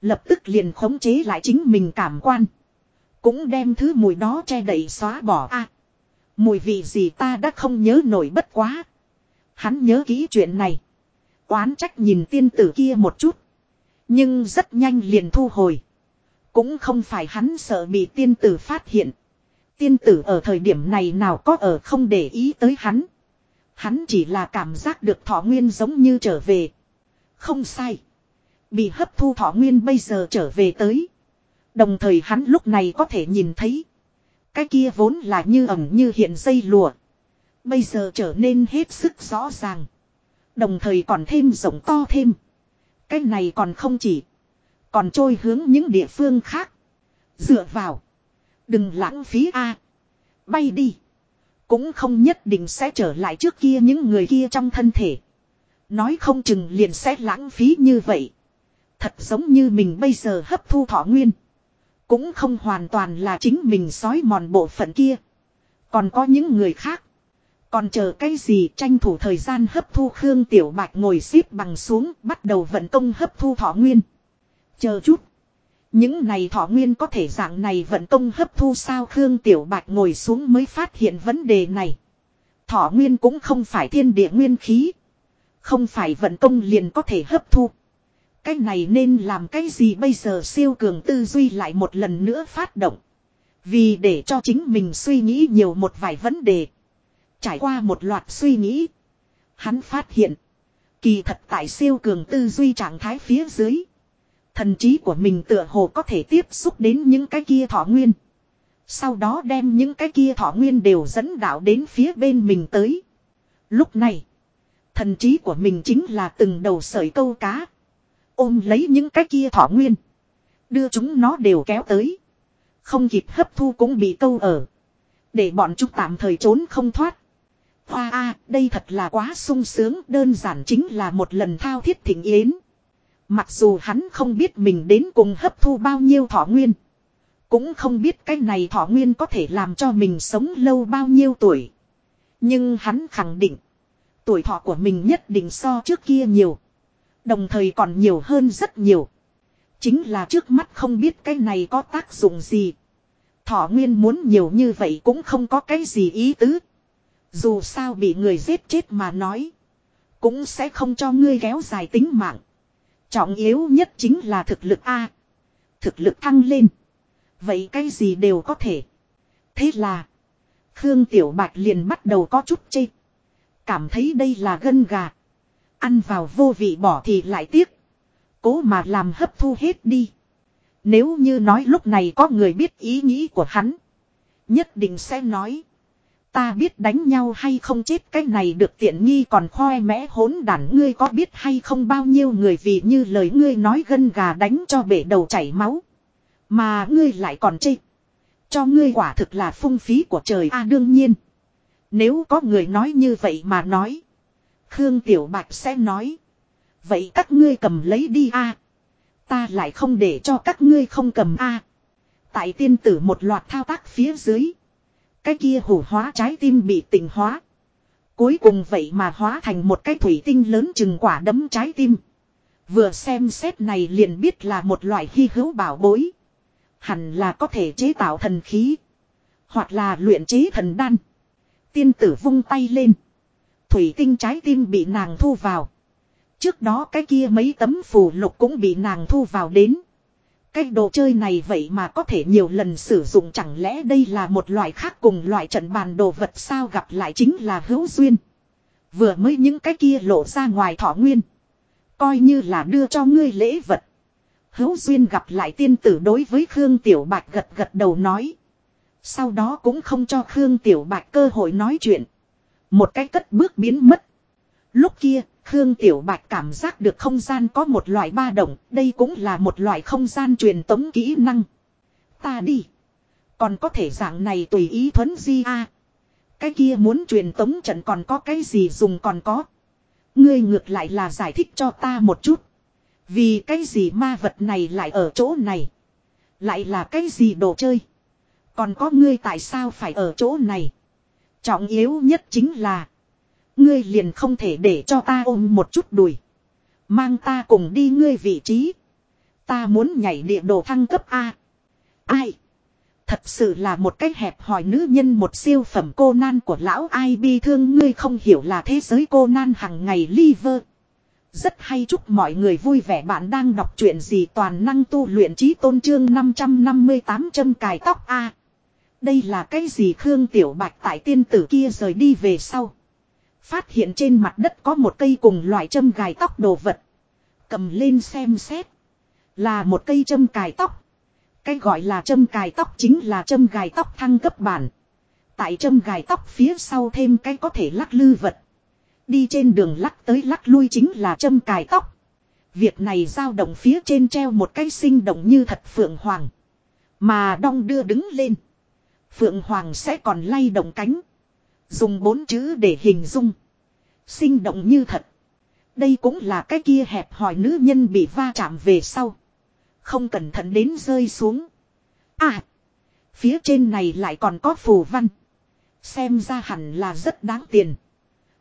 Lập tức liền khống chế lại chính mình cảm quan. Cũng đem thứ mùi đó che đậy xóa bỏ a Mùi vị gì ta đã không nhớ nổi bất quá. Hắn nhớ kỹ chuyện này. Quán trách nhìn tiên tử kia một chút. Nhưng rất nhanh liền thu hồi. Cũng không phải hắn sợ bị tiên tử phát hiện. Tiên tử ở thời điểm này nào có ở không để ý tới hắn. Hắn chỉ là cảm giác được thọ nguyên giống như trở về. Không sai. Bị hấp thu thọ nguyên bây giờ trở về tới. Đồng thời hắn lúc này có thể nhìn thấy. Cái kia vốn là như ẩm như hiện dây lùa. Bây giờ trở nên hết sức rõ ràng. Đồng thời còn thêm rộng to thêm. Cái này còn không chỉ. Còn trôi hướng những địa phương khác. Dựa vào. Đừng lãng phí a Bay đi. Cũng không nhất định sẽ trở lại trước kia những người kia trong thân thể. Nói không chừng liền sẽ lãng phí như vậy. Thật giống như mình bây giờ hấp thu thọ nguyên. Cũng không hoàn toàn là chính mình sói mòn bộ phận kia. Còn có những người khác. Còn chờ cái gì tranh thủ thời gian hấp thu Khương Tiểu Bạch ngồi xếp bằng xuống, bắt đầu vận công hấp thu thọ nguyên. Chờ chút. Những này thọ nguyên có thể dạng này vận công hấp thu sao Khương Tiểu Bạch ngồi xuống mới phát hiện vấn đề này. Thọ nguyên cũng không phải thiên địa nguyên khí. Không phải vận công liền có thể hấp thu. Cái này nên làm cái gì bây giờ siêu cường tư duy lại một lần nữa phát động. Vì để cho chính mình suy nghĩ nhiều một vài vấn đề. Trải qua một loạt suy nghĩ. Hắn phát hiện. Kỳ thật tại siêu cường tư duy trạng thái phía dưới. Thần trí của mình tựa hồ có thể tiếp xúc đến những cái kia thọ nguyên. Sau đó đem những cái kia thọ nguyên đều dẫn đạo đến phía bên mình tới. Lúc này. Thần trí của mình chính là từng đầu sợi câu cá. Ôm lấy những cái kia thọ nguyên. Đưa chúng nó đều kéo tới. Không kịp hấp thu cũng bị câu ở. Để bọn chúng tạm thời trốn không thoát. Hoa a, đây thật là quá sung sướng, đơn giản chính là một lần thao thiết thỉnh yến. Mặc dù hắn không biết mình đến cùng hấp thu bao nhiêu thọ nguyên. Cũng không biết cái này thọ nguyên có thể làm cho mình sống lâu bao nhiêu tuổi. Nhưng hắn khẳng định. Tuổi thọ của mình nhất định so trước kia nhiều. Đồng thời còn nhiều hơn rất nhiều. Chính là trước mắt không biết cái này có tác dụng gì. Thọ nguyên muốn nhiều như vậy cũng không có cái gì ý tứ. Dù sao bị người giết chết mà nói. Cũng sẽ không cho ngươi kéo dài tính mạng. Trọng yếu nhất chính là thực lực A. Thực lực thăng lên. Vậy cái gì đều có thể. Thế là. Khương Tiểu Bạch liền bắt đầu có chút chê. Cảm thấy đây là gân gà. Ăn vào vô vị bỏ thì lại tiếc. Cố mà làm hấp thu hết đi. Nếu như nói lúc này có người biết ý nghĩ của hắn. Nhất định sẽ nói. Ta biết đánh nhau hay không chết, cái này được tiện nghi còn khoe mẽ hỗn đản ngươi có biết hay không, bao nhiêu người vì như lời ngươi nói gân gà đánh cho bể đầu chảy máu. Mà ngươi lại còn chê. Cho ngươi quả thực là phung phí của trời a, đương nhiên. Nếu có người nói như vậy mà nói. Khương Tiểu Bạch sẽ nói. Vậy các ngươi cầm lấy đi a Ta lại không để cho các ngươi không cầm a Tại tiên tử một loạt thao tác phía dưới. Cái kia hủ hóa trái tim bị tỉnh hóa. Cuối cùng vậy mà hóa thành một cái thủy tinh lớn chừng quả đấm trái tim. Vừa xem xét này liền biết là một loại hy hữu bảo bối. Hẳn là có thể chế tạo thần khí. Hoặc là luyện chế thần đan. Tiên tử vung tay lên. Thủy tinh trái tim bị nàng thu vào. Trước đó cái kia mấy tấm phù lục cũng bị nàng thu vào đến. Cái đồ chơi này vậy mà có thể nhiều lần sử dụng chẳng lẽ đây là một loại khác cùng loại trận bàn đồ vật sao gặp lại chính là hữu duyên. Vừa mới những cái kia lộ ra ngoài thọ nguyên. Coi như là đưa cho ngươi lễ vật. Hữu duyên gặp lại tiên tử đối với Khương Tiểu Bạch gật gật đầu nói. Sau đó cũng không cho Khương Tiểu Bạch cơ hội nói chuyện. Một cái cất bước biến mất. Lúc kia, Khương Tiểu Bạch cảm giác được không gian có một loại ba động, đây cũng là một loại không gian truyền tống kỹ năng. Ta đi. Còn có thể dạng này tùy ý thuấn di a. Cái kia muốn truyền tống trận còn có cái gì dùng còn có. Ngươi ngược lại là giải thích cho ta một chút. Vì cái gì ma vật này lại ở chỗ này. Lại là cái gì đồ chơi. Còn có ngươi tại sao phải ở chỗ này. Trọng yếu nhất chính là. Ngươi liền không thể để cho ta ôm một chút đùi. Mang ta cùng đi ngươi vị trí. Ta muốn nhảy địa đồ thăng cấp A. Ai? Thật sự là một cách hẹp hỏi nữ nhân, một siêu phẩm cô nan của lão ai bi thương, ngươi không hiểu là thế giới cô nan hằng ngày liver. Rất hay chúc mọi người vui vẻ, bạn đang đọc truyện gì toàn năng tu luyện trí tôn trương 558 châm cài tóc A đây là cái gì Khương Tiểu Bạch tại tiên tử kia rời đi về sau. Phát hiện trên mặt đất có một cây cùng loại châm gài tóc đồ vật. Cầm lên xem xét. Là một cây châm cài tóc. Cái gọi là châm cài tóc chính là châm gài tóc thăng cấp bản. Tại châm gài tóc phía sau thêm cái có thể lắc lư vật. Đi trên đường lắc tới lắc lui chính là châm cài tóc. Việc này dao động phía trên treo một cái sinh động như thật phượng hoàng. Mà đong đưa đứng lên. Phượng hoàng sẽ còn lay động cánh. Dùng bốn chữ để hình dung. Sinh động như thật. Đây cũng là cái kia hẹp hỏi nữ nhân bị va chạm về sau. Không cẩn thận đến rơi xuống. À. Phía trên này lại còn có phù văn. Xem ra hẳn là rất đáng tiền.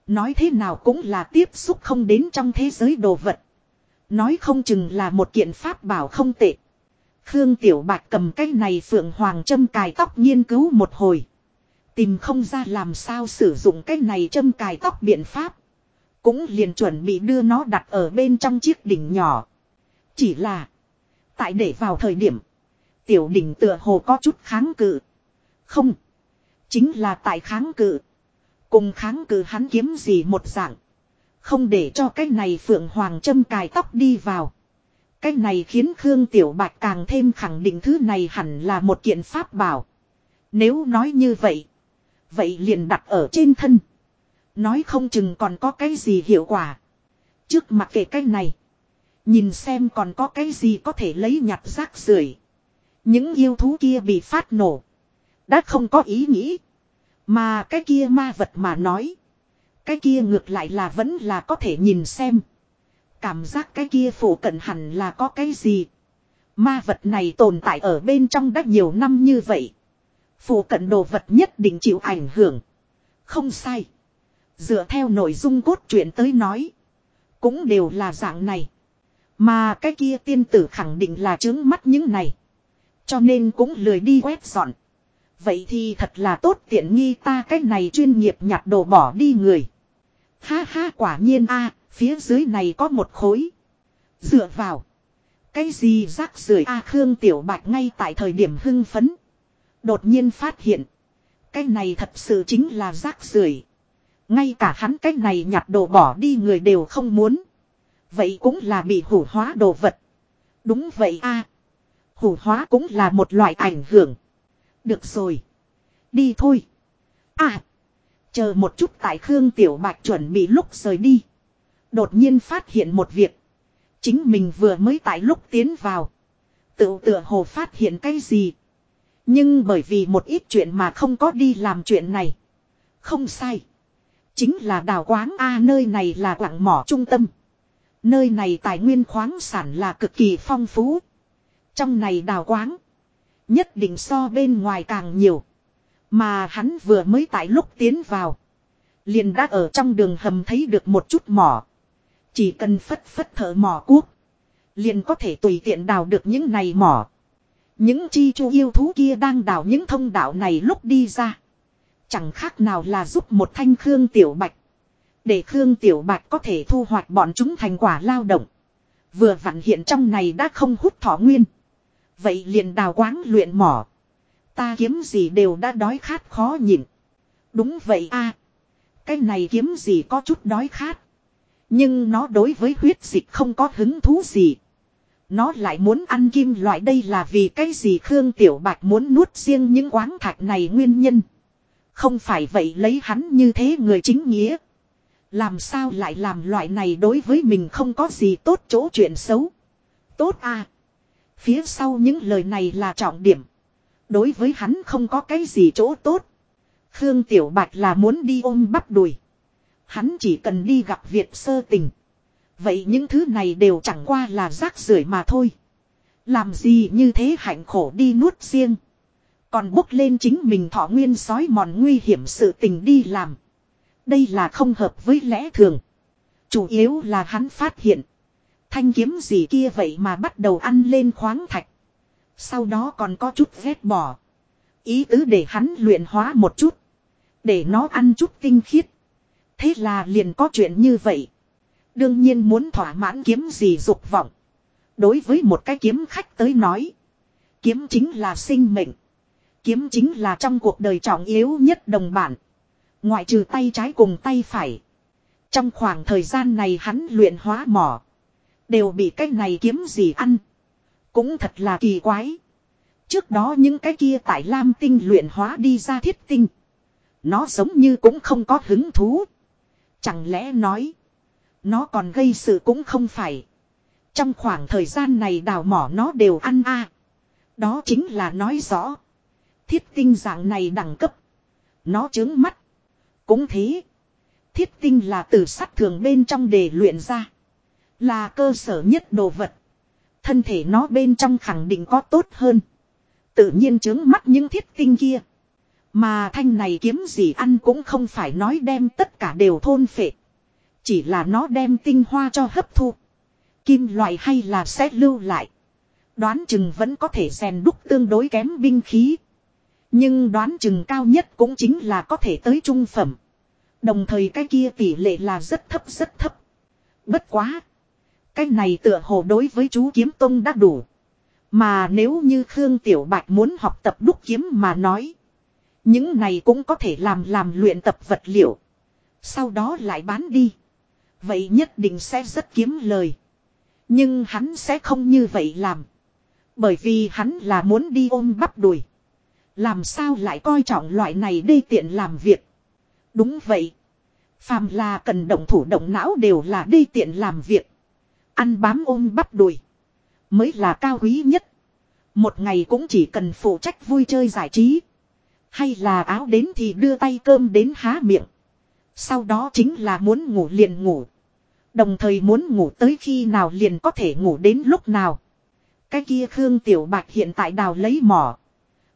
Nói thế nào cũng là tiếp xúc không đến trong thế giới đồ vật. Nói không chừng là một kiện pháp bảo không tệ. Khương Tiểu Bạch cầm cái này phượng hoàng châm cài tóc nghiên cứu một hồi. Tìm không ra làm sao sử dụng cái này châm cài tóc biện pháp. Cũng liền chuẩn bị đưa nó đặt ở bên trong chiếc đỉnh nhỏ. Chỉ là. Tại để vào thời điểm. Tiểu đỉnh tựa hồ có chút kháng cự. Không. Chính là tại kháng cự. Cùng kháng cự hắn kiếm gì một dạng. Không để cho cái này phượng hoàng châm cài tóc đi vào. Cái này khiến Khương Tiểu Bạch càng thêm khẳng định thứ này hẳn là một kiện pháp bảo. Nếu nói như vậy. Vậy liền đặt ở trên thân. Nói không chừng còn có cái gì hiệu quả. Trước mặt kệ cái này. Nhìn xem còn có cái gì có thể lấy nhặt rác rưởi Những yêu thú kia bị phát nổ. Đã không có ý nghĩ. Mà cái kia ma vật mà nói. Cái kia ngược lại là vẫn là có thể nhìn xem. Cảm giác cái kia phủ cận hẳn là có cái gì. Ma vật này tồn tại ở bên trong đã nhiều năm như vậy. Phủ cận đồ vật nhất định chịu ảnh hưởng. Không sai. Dựa theo nội dung cốt truyện tới nói. Cũng đều là dạng này. Mà cái kia tiên tử khẳng định là trướng mắt những này. Cho nên cũng lười đi quét dọn. Vậy thì thật là tốt tiện nghi ta cái này chuyên nghiệp nhặt đồ bỏ đi người. Ha ha, quả nhiên a phía dưới này có một khối. Dựa vào. Cái gì rác rưởi a Khương Tiểu Bạch ngay tại thời điểm hưng phấn. Đột nhiên phát hiện. Cái này thật sự chính là rác rưởi Ngay cả hắn cái này nhặt đồ bỏ đi người đều không muốn. Vậy cũng là bị hủ hóa đồ vật. Đúng vậy a Hủ hóa cũng là một loại ảnh hưởng. Được rồi. Đi thôi. À. Chờ một chút tại Khương Tiểu Bạch chuẩn bị lúc rời đi. Đột nhiên phát hiện một việc. Chính mình vừa mới tại lúc tiến vào. Tự tựa hồ phát hiện cái gì. Nhưng bởi vì một ít chuyện mà không có đi làm chuyện này. Không sai. Chính là đào quáng A, nơi này là quảng mỏ trung tâm. Nơi này tài nguyên khoáng sản là cực kỳ phong phú. Trong này đào quáng. Nhất định so bên ngoài càng nhiều. Mà hắn vừa mới tại lúc tiến vào. Liền đã ở trong đường hầm thấy được một chút mỏ. Chỉ cần phất phất thở mỏ cuốc. Liền có thể tùy tiện đào được những này mỏ. Những chi chu yêu thú kia đang đào những thông đạo này lúc đi ra. Chẳng khác nào là giúp một thanh Khương Tiểu Bạch. Để Khương Tiểu Bạch có thể thu hoạch bọn chúng thành quả lao động. Vừa vặn hiện trong này đã không hút thỏ nguyên. Vậy liền đào quáng luyện mỏ. Ta kiếm gì đều đã đói khát khó nhịn. Đúng vậy a Cái này kiếm gì có chút đói khát. Nhưng nó đối với huyết dịch không có hứng thú gì. Nó lại muốn ăn kim loại đây là vì cái gì Khương Tiểu Bạch muốn nuốt riêng những quáng thạch này nguyên nhân. Không phải vậy lấy hắn như thế người chính nghĩa. Làm sao lại làm loại này đối với mình không có gì tốt chỗ chuyện xấu. Tốt à. Phía sau những lời này là trọng điểm. Đối với hắn không có cái gì chỗ tốt. Khương Tiểu Bạch là muốn đi ôm bắp đùi. Hắn chỉ cần đi gặp Việt sơ tình. Vậy những thứ này đều chẳng qua là rác rưởi mà thôi. Làm gì như thế hạnh khổ đi nuốt riêng. Còn bốc lên chính mình thọ nguyên sói mòn nguy hiểm sự tình đi làm. Đây là không hợp với lẽ thường. Chủ yếu là hắn phát hiện. Thanh kiếm gì kia vậy mà bắt đầu ăn lên khoáng thạch. Sau đó còn có chút ghét bỏ. Ý tứ để hắn luyện hóa một chút. Để nó ăn chút tinh khiết. Thế là liền có chuyện như vậy. Đương nhiên muốn thỏa mãn kiếm gì dục vọng. Đối với một cái kiếm khách tới nói. Kiếm chính là sinh mệnh. Kiếm chính là trong cuộc đời trọng yếu nhất đồng bản. Ngoại trừ tay trái cùng tay phải. Trong khoảng thời gian này hắn luyện hóa mỏ. Đều bị cái này kiếm gì ăn. Cũng thật là kỳ quái. Trước đó những cái kia tại Lam Tinh luyện hóa đi ra thiết tinh. Nó giống như cũng không có hứng thú. Chẳng lẽ nói. Nó còn gây sự cũng không phải. Trong khoảng thời gian này đào mỏ nó đều ăn a Đó chính là nói rõ. Thiết tinh dạng này đẳng cấp. Nó chướng mắt. Cũng thế. Thiết tinh là từ sắt thường bên trong để luyện ra. Là cơ sở nhất đồ vật. Thân thể nó bên trong khẳng định có tốt hơn. Tự nhiên chướng mắt những thiết tinh kia. Mà thanh này kiếm gì ăn cũng không phải nói đem tất cả đều thôn phệ. Chỉ là nó đem tinh hoa cho hấp thu. Kim loại hay là sẽ lưu lại. Đoán chừng vẫn có thể rèn đúc tương đối kém binh khí. Nhưng đoán chừng cao nhất cũng chính là có thể tới trung phẩm. Đồng thời cái kia tỷ lệ là rất thấp rất thấp. Bất quá. Cái này tựa hồ đối với chú kiếm tông đã đủ. Mà nếu như Khương Tiểu Bạch muốn học tập đúc kiếm mà nói. Những này cũng có thể làm làm luyện tập vật liệu. Sau đó lại bán đi. Vậy nhất định sẽ rất kiếm lời. Nhưng hắn sẽ không như vậy làm. Bởi vì hắn là muốn đi ôm bắp đùi. Làm sao lại coi trọng loại này đi tiện làm việc. Đúng vậy. Phàm là cần động thủ động não đều là đi tiện làm việc. Ăn bám ôm bắp đùi. Mới là cao quý nhất. Một ngày cũng chỉ cần phụ trách vui chơi giải trí. Hay là áo đến thì đưa tay cơm đến há miệng. Sau đó chính là muốn ngủ liền ngủ. Đồng thời muốn ngủ tới khi nào liền có thể ngủ đến lúc nào. Cái kia Khương Tiểu Bạch hiện tại đào lấy mỏ.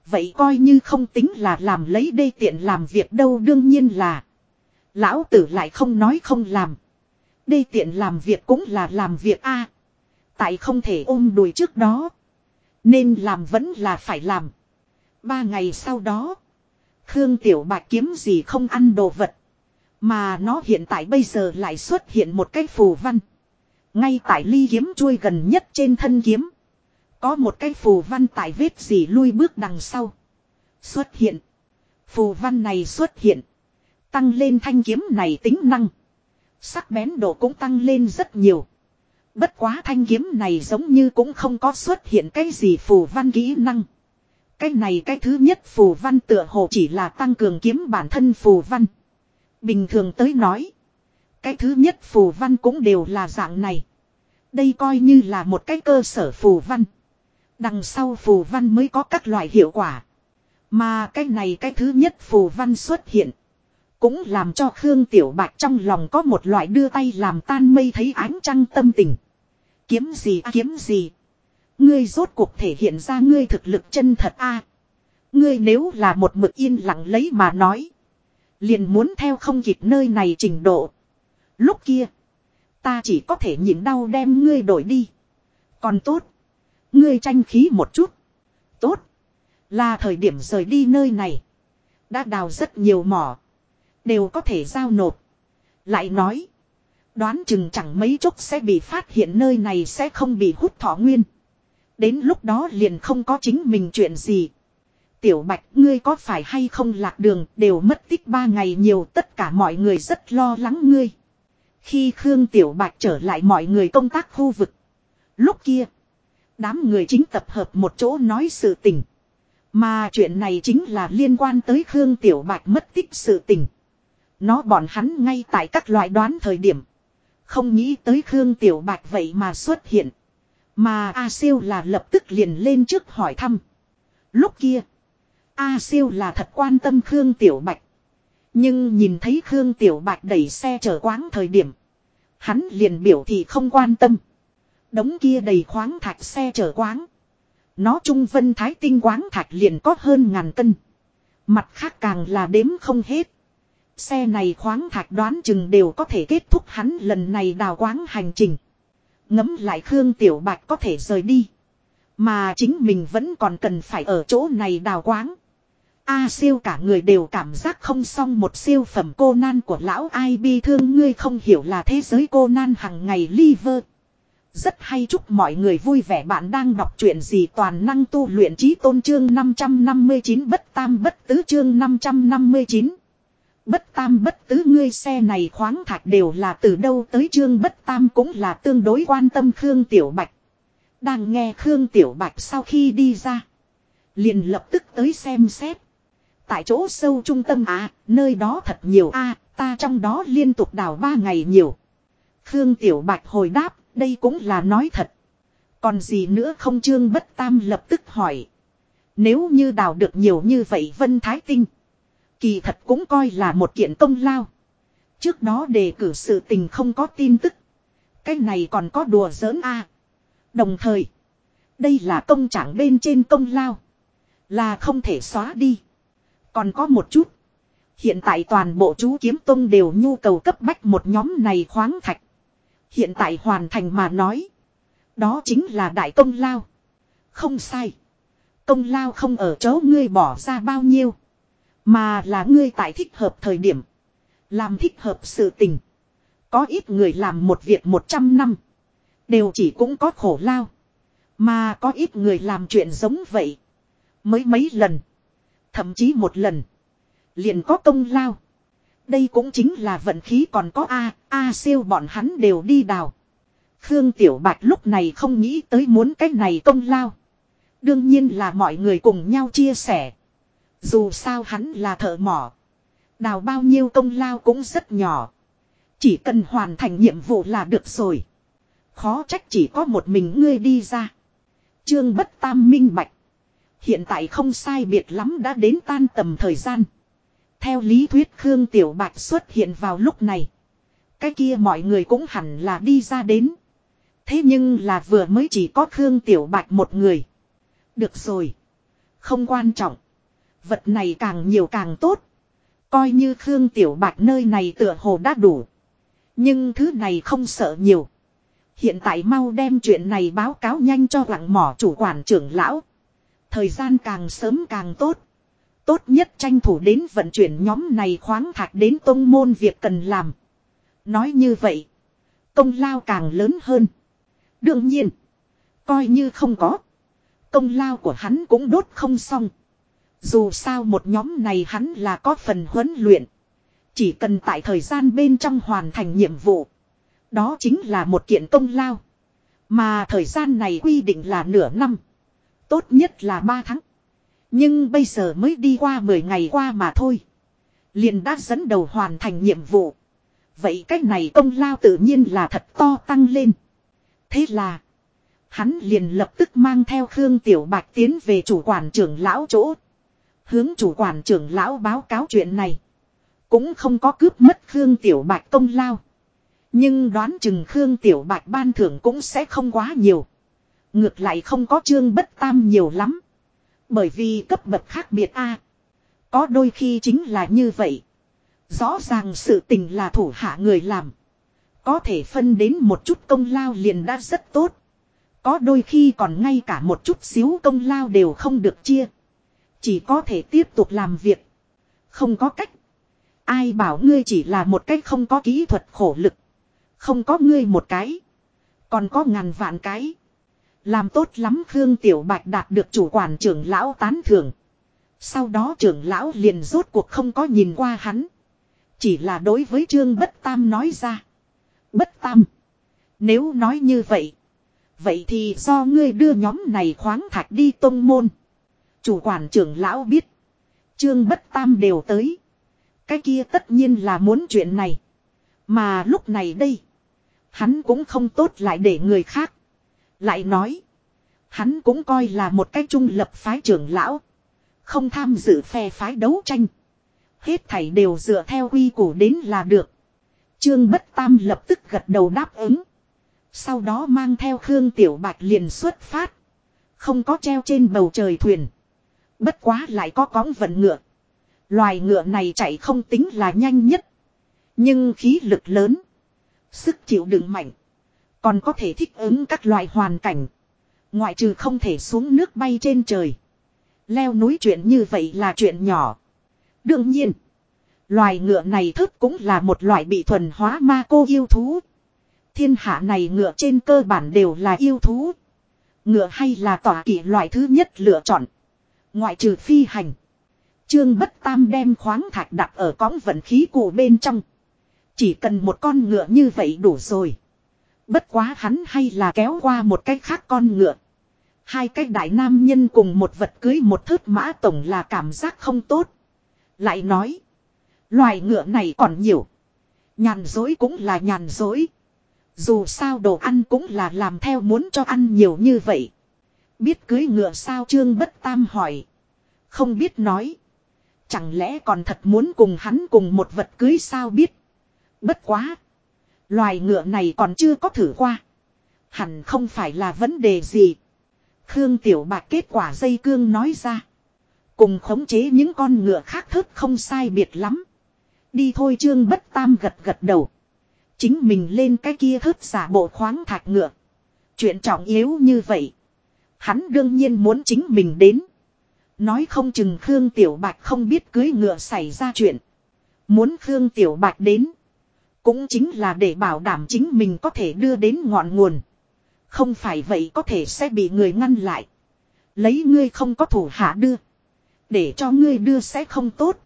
Vậy coi như không tính là làm lấy đê tiện làm việc đâu đương nhiên là. Lão tử lại không nói không làm. Đê tiện làm việc cũng là làm việc a. tại không thể ôm đùi trước đó. Nên làm vẫn là phải làm. Ba ngày sau đó. Khương Tiểu Bạch kiếm gì không ăn đồ vật. Mà nó hiện tại bây giờ lại xuất hiện một cái phù văn. Ngay tại ly kiếm chuôi gần nhất trên thân kiếm. Có một cái phù văn tại vết gì lui bước đằng sau. Xuất hiện. Phù văn này xuất hiện. Tăng lên thanh kiếm này tính năng. Sắc bén độ cũng tăng lên rất nhiều. Bất quá thanh kiếm này giống như cũng không có xuất hiện cái gì phù văn kỹ năng. Cái này cái thứ nhất phù văn tựa hồ chỉ là tăng cường kiếm bản thân phù văn. Bình thường tới nói. Cái thứ nhất phù văn cũng đều là dạng này. Đây coi như là một cái cơ sở phù văn. Đằng sau phù văn mới có các loại hiệu quả. Mà cái này cái thứ nhất phù văn xuất hiện. Cũng làm cho Khương Tiểu Bạch trong lòng có một loại đưa tay làm tan mây thấy ánh trăng tâm tình. Kiếm gì à, kiếm gì. Ngươi rốt cuộc thể hiện ra ngươi thực lực chân thật a Ngươi nếu là một mực yên lặng lấy mà nói. Liền muốn theo không kịp nơi này trình độ. Lúc kia. Ta chỉ có thể nhịn đau đem ngươi đổi đi. Còn tốt. Ngươi tranh khí một chút. Tốt. Là thời điểm rời đi nơi này. Đã đào rất nhiều mỏ. Đều có thể giao nộp. Lại nói. Đoán chừng chẳng mấy chốc sẽ bị phát hiện nơi này sẽ không bị hút thọ nguyên. Đến lúc đó liền không có chính mình chuyện gì. Tiểu Bạch, ngươi có phải hay không lạc đường, đều mất tích ba ngày nhiều, tất cả mọi người rất lo lắng ngươi. Khi Khương Tiểu Bạch trở lại mọi người công tác khu vực. Lúc kia. Đám người chính tập hợp một chỗ nói sự tình. Mà chuyện này chính là liên quan tới Khương Tiểu Bạch mất tích sự tình. Nó bọn hắn ngay tại các loại đoán thời điểm. Không nghĩ tới Khương Tiểu Bạch vậy mà xuất hiện. Mà A Siêu là lập tức liền lên trước hỏi thăm. Lúc kia. A Siêu là thật quan tâm Khương Tiểu Bạch. Nhưng nhìn thấy Khương Tiểu Bạch đẩy xe chở quáng thời điểm. Hắn liền biểu thị không quan tâm. Đống kia đầy khoáng thạch xe chở quáng. Nó trung vân thái tinh quáng thạch liền có hơn ngàn cân. Mặt khác càng là đếm không hết. Xe này khoáng thạch đoán chừng đều có thể kết thúc hắn lần này đào quáng hành trình. Ngấm lại Khương Tiểu Bạch có thể rời đi. Mà chính mình vẫn còn cần phải ở chỗ này đào quáng. A siêu cả người đều cảm giác không xong một siêu phẩm cô nan của lão ai bi thương ngươi không hiểu là thế giới cô nan hằng ngày liver. Rất hay chúc mọi người vui vẻ bạn đang đọc truyện gì toàn năng tu luyện trí tôn trương 559 bất tam bất tứ chương 559. Bất tam bất tứ ngươi xe này khoáng thạch đều là từ đâu tới trương bất tam cũng là tương đối quan tâm Khương Tiểu Bạch. Đang nghe Khương Tiểu Bạch sau khi đi ra. Liền lập tức tới xem xét. Tại chỗ sâu trung tâm à, nơi đó thật nhiều a ta trong đó liên tục đào ba ngày nhiều. Khương Tiểu Bạch hồi đáp, đây cũng là nói thật. Còn gì nữa không trương bất tam lập tức hỏi. Nếu như đào được nhiều như vậy Vân Thái Tinh. Kỳ thật cũng coi là một kiện công lao. Trước đó đề cử sự tình không có tin tức. Cái này còn có đùa giỡn a. Đồng thời. Đây là công trạng bên trên công lao. Là không thể xóa đi. Còn có một chút. Hiện tại toàn bộ chú kiếm tông đều nhu cầu cấp bách một nhóm này khoáng thạch. Hiện tại hoàn thành mà nói. Đó chính là đại công lao. Không sai. Công lao không ở chỗ ngươi bỏ ra bao nhiêu. Mà là ngươi tại thích hợp thời điểm. Làm thích hợp sự tình. Có ít người làm một việc một trăm năm. Đều chỉ cũng có khổ lao. Mà có ít người làm chuyện giống vậy. Mới mấy lần. Thậm chí một lần. Liền có công lao. Đây cũng chính là vận khí còn có A, A siêu bọn hắn đều đi đào. Khương Tiểu Bạch lúc này không nghĩ tới muốn cái này công lao. Đương nhiên là mọi người cùng nhau chia sẻ. Dù sao hắn là thợ mỏ. Đào bao nhiêu công lao cũng rất nhỏ. Chỉ cần hoàn thành nhiệm vụ là được rồi. Khó trách chỉ có một mình ngươi đi ra. Trương bất tam minh bạch. Hiện tại không sai biệt lắm đã đến tan tầm thời gian. Theo lý thuyết Khương Tiểu Bạch xuất hiện vào lúc này. Cái kia mọi người cũng hẳn là đi ra đến. Thế nhưng là vừa mới chỉ có Khương Tiểu Bạch một người. Được rồi. Không quan trọng. Vật này càng nhiều càng tốt. Coi như Khương Tiểu Bạch nơi này tựa hồ đã đủ. Nhưng thứ này không sợ nhiều. Hiện tại mau đem chuyện này báo cáo nhanh cho lặng mỏ chủ quản trưởng lão. Thời gian càng sớm càng tốt. Tốt nhất tranh thủ đến vận chuyển nhóm này khoáng thạch đến tông môn việc cần làm. Nói như vậy. Công lao càng lớn hơn. Đương nhiên. Coi như không có. Công lao của hắn cũng đốt không xong. Dù sao một nhóm này hắn là có phần huấn luyện. Chỉ cần tại thời gian bên trong hoàn thành nhiệm vụ. Đó chính là một kiện công lao. Mà thời gian này quy định là nửa năm. Tốt nhất là 3 tháng. Nhưng bây giờ mới đi qua 10 ngày qua mà thôi. Liền đã dẫn đầu hoàn thành nhiệm vụ. Vậy cách này công lao tự nhiên là thật to tăng lên. Thế là. Hắn liền lập tức mang theo Khương Tiểu Bạch tiến về chủ quản trưởng lão chỗ. Hướng chủ quản trưởng lão báo cáo chuyện này. Cũng không có cướp mất Khương Tiểu Bạch công lao. Nhưng đoán chừng Khương Tiểu Bạch ban thưởng cũng sẽ không quá nhiều. Ngược lại không có trương bất tam nhiều lắm. Bởi vì cấp bậc khác biệt a Có đôi khi chính là như vậy. Rõ ràng sự tình là thủ hạ người làm. Có thể phân đến một chút công lao liền đã rất tốt. Có đôi khi còn ngay cả một chút xíu công lao đều không được chia. Chỉ có thể tiếp tục làm việc. Không có cách. Ai bảo ngươi chỉ là một cách không có kỹ thuật khổ lực. Không có ngươi một cái. Còn có ngàn vạn cái. Làm tốt lắm Khương Tiểu Bạch đạt được chủ quản trưởng lão tán thưởng. Sau đó trưởng lão liền rốt cuộc không có nhìn qua hắn. Chỉ là đối với Trương Bất Tam nói ra. Bất Tam. Nếu nói như vậy. Vậy thì do ngươi đưa nhóm này khoáng thạch đi tông môn. Chủ quản trưởng lão biết. Trương Bất Tam đều tới. Cái kia tất nhiên là muốn chuyện này. Mà lúc này đây. Hắn cũng không tốt lại để người khác. Lại nói. Hắn cũng coi là một cái trung lập phái trưởng lão. Không tham dự phe phái đấu tranh. Hết thảy đều dựa theo quy củ đến là được. Trương Bất Tam lập tức gật đầu đáp ứng. Sau đó mang theo Khương Tiểu Bạch liền xuất phát. Không có treo trên bầu trời thuyền. Bất quá lại có cóng vận ngựa. Loài ngựa này chạy không tính là nhanh nhất. Nhưng khí lực lớn. Sức chịu đựng mạnh. Còn có thể thích ứng các loài hoàn cảnh. Ngoại trừ không thể xuống nước bay trên trời. Leo núi chuyện như vậy là chuyện nhỏ. Đương nhiên. Loài ngựa này thức cũng là một loại bị thuần hóa ma cô yêu thú. Thiên hạ này ngựa trên cơ bản đều là yêu thú. Ngựa hay là tỏa kỷ loại thứ nhất lựa chọn. Ngoại trừ phi hành. Trương Bất Tam đem khoáng thạch đặt ở cõng vận khí cụ bên trong. Chỉ cần một con ngựa như vậy đủ rồi. Bất quá hắn hay là kéo qua một cái khác con ngựa. Hai cái đại nam nhân cùng một vật cưới một thớt mã tổng là cảm giác không tốt. Lại nói. Loài ngựa này còn nhiều. Nhàn dối cũng là nhàn dối. Dù sao đồ ăn cũng là làm theo muốn cho ăn nhiều như vậy. Biết cưới ngựa sao trương bất tam hỏi. Không biết nói. Chẳng lẽ còn thật muốn cùng hắn cùng một vật cưới sao biết. Bất quá. Loài ngựa này còn chưa có thử qua. Hẳn không phải là vấn đề gì. Khương Tiểu bạc kết quả dây cương nói ra. Cùng khống chế những con ngựa khác thức không sai biệt lắm. Đi thôi trương bất tam gật gật đầu. Chính mình lên cái kia thớt giả bộ khoáng thạch ngựa. Chuyện trọng yếu như vậy. Hắn đương nhiên muốn chính mình đến. Nói không chừng Khương Tiểu Bạch không biết cưới ngựa xảy ra chuyện. Muốn Khương Tiểu Bạch đến. Cũng chính là để bảo đảm chính mình có thể đưa đến ngọn nguồn. Không phải vậy có thể sẽ bị người ngăn lại. Lấy ngươi không có thủ hạ đưa. Để cho ngươi đưa sẽ không tốt.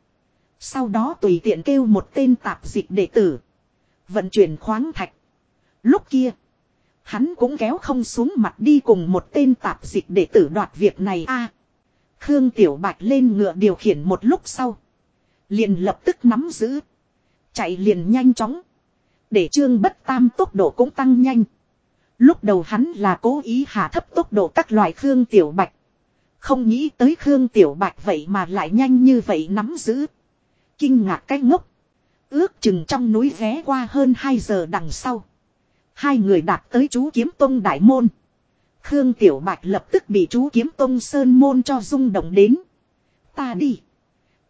Sau đó tùy tiện kêu một tên tạp dịch đệ tử. Vận chuyển khoáng thạch. Lúc kia. Hắn cũng kéo không xuống mặt đi cùng một tên tạp dịch để tử đoạt việc này a. Khương Tiểu Bạch lên ngựa điều khiển một lúc sau. Liền lập tức nắm giữ. Chạy liền nhanh chóng. Để trương bất tam tốc độ cũng tăng nhanh. Lúc đầu hắn là cố ý hạ thấp tốc độ các loại Khương Tiểu Bạch. Không nghĩ tới Khương Tiểu Bạch vậy mà lại nhanh như vậy nắm giữ. Kinh ngạc cái ngốc. Ước chừng trong núi ghé qua hơn 2 giờ đằng sau. Hai người đạt tới chú kiếm tông đại môn. Khương Tiểu Bạch lập tức bị chú kiếm tông sơn môn cho rung động đến. Ta đi.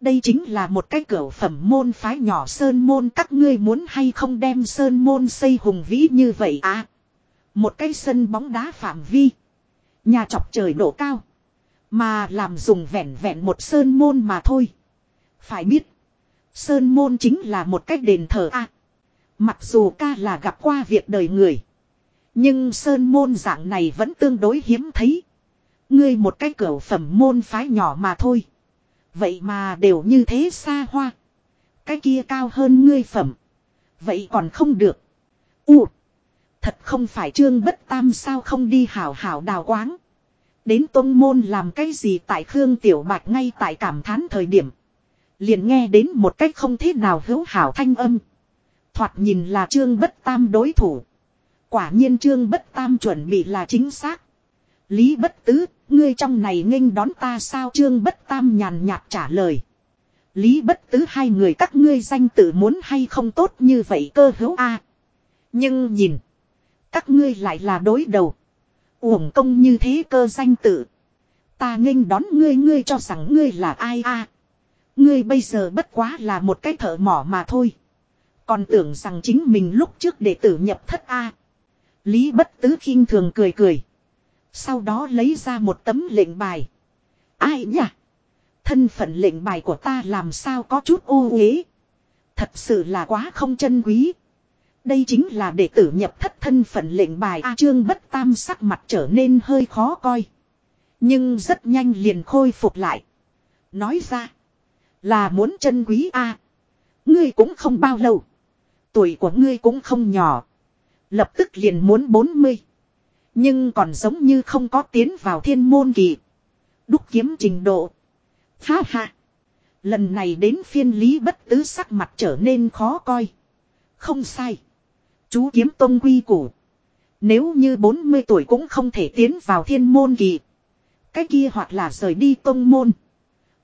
Đây chính là một cái cửa phẩm môn phái nhỏ sơn môn các ngươi muốn hay không đem sơn môn xây hùng vĩ như vậy à. Một cái sân bóng đá phạm vi. Nhà chọc trời độ cao. Mà làm dùng vẹn vẹn một sơn môn mà thôi. Phải biết. Sơn môn chính là một cách đền thờ a mặc dù ca là gặp qua việc đời người. Nhưng sơn môn dạng này vẫn tương đối hiếm thấy. Ngươi một cái cửa phẩm môn phái nhỏ mà thôi. Vậy mà đều như thế xa hoa. Cái kia cao hơn ngươi phẩm. Vậy còn không được. U. Thật không phải trương bất tam sao không đi hảo hảo đào quáng. Đến tôn môn làm cái gì tại Khương Tiểu Bạch ngay tại cảm thán thời điểm. Liền nghe đến một cách không thế nào hữu hảo thanh âm. Thoạt nhìn là trương bất tam đối thủ. Quả nhiên trương bất tam chuẩn bị là chính xác. Lý bất tứ, ngươi trong này nghênh đón ta sao trương bất tam nhàn nhạt trả lời. Lý bất tứ hai người các ngươi danh tự muốn hay không tốt như vậy cơ hữu a Nhưng nhìn. Các ngươi lại là đối đầu. Uổng công như thế cơ danh tự. Ta nghênh đón ngươi ngươi cho rằng ngươi là ai a Ngươi bây giờ bất quá là một cái thợ mỏ mà thôi. Còn tưởng rằng chính mình lúc trước đệ tử nhập thất A. Lý bất tứ khinh thường cười cười. Sau đó lấy ra một tấm lệnh bài. Ai nhỉ? Thân phận lệnh bài của ta làm sao có chút ô uế. Thật sự là quá không chân quý. Đây chính là đệ tử nhập thất thân phận lệnh bài A trương bất tam sắc mặt trở nên hơi khó coi. Nhưng rất nhanh liền khôi phục lại. Nói ra. Là muốn chân quý A. Ngươi cũng không bao lâu. Tuổi của ngươi cũng không nhỏ. Lập tức liền muốn 40. Nhưng còn giống như không có tiến vào thiên môn kỳ. Đúc kiếm trình độ. Ha ha. Lần này đến phiên lý bất tứ sắc mặt trở nên khó coi. Không sai. Chú kiếm tông quy củ. Nếu như 40 tuổi cũng không thể tiến vào thiên môn kỳ. Cái kia hoặc là rời đi tông môn.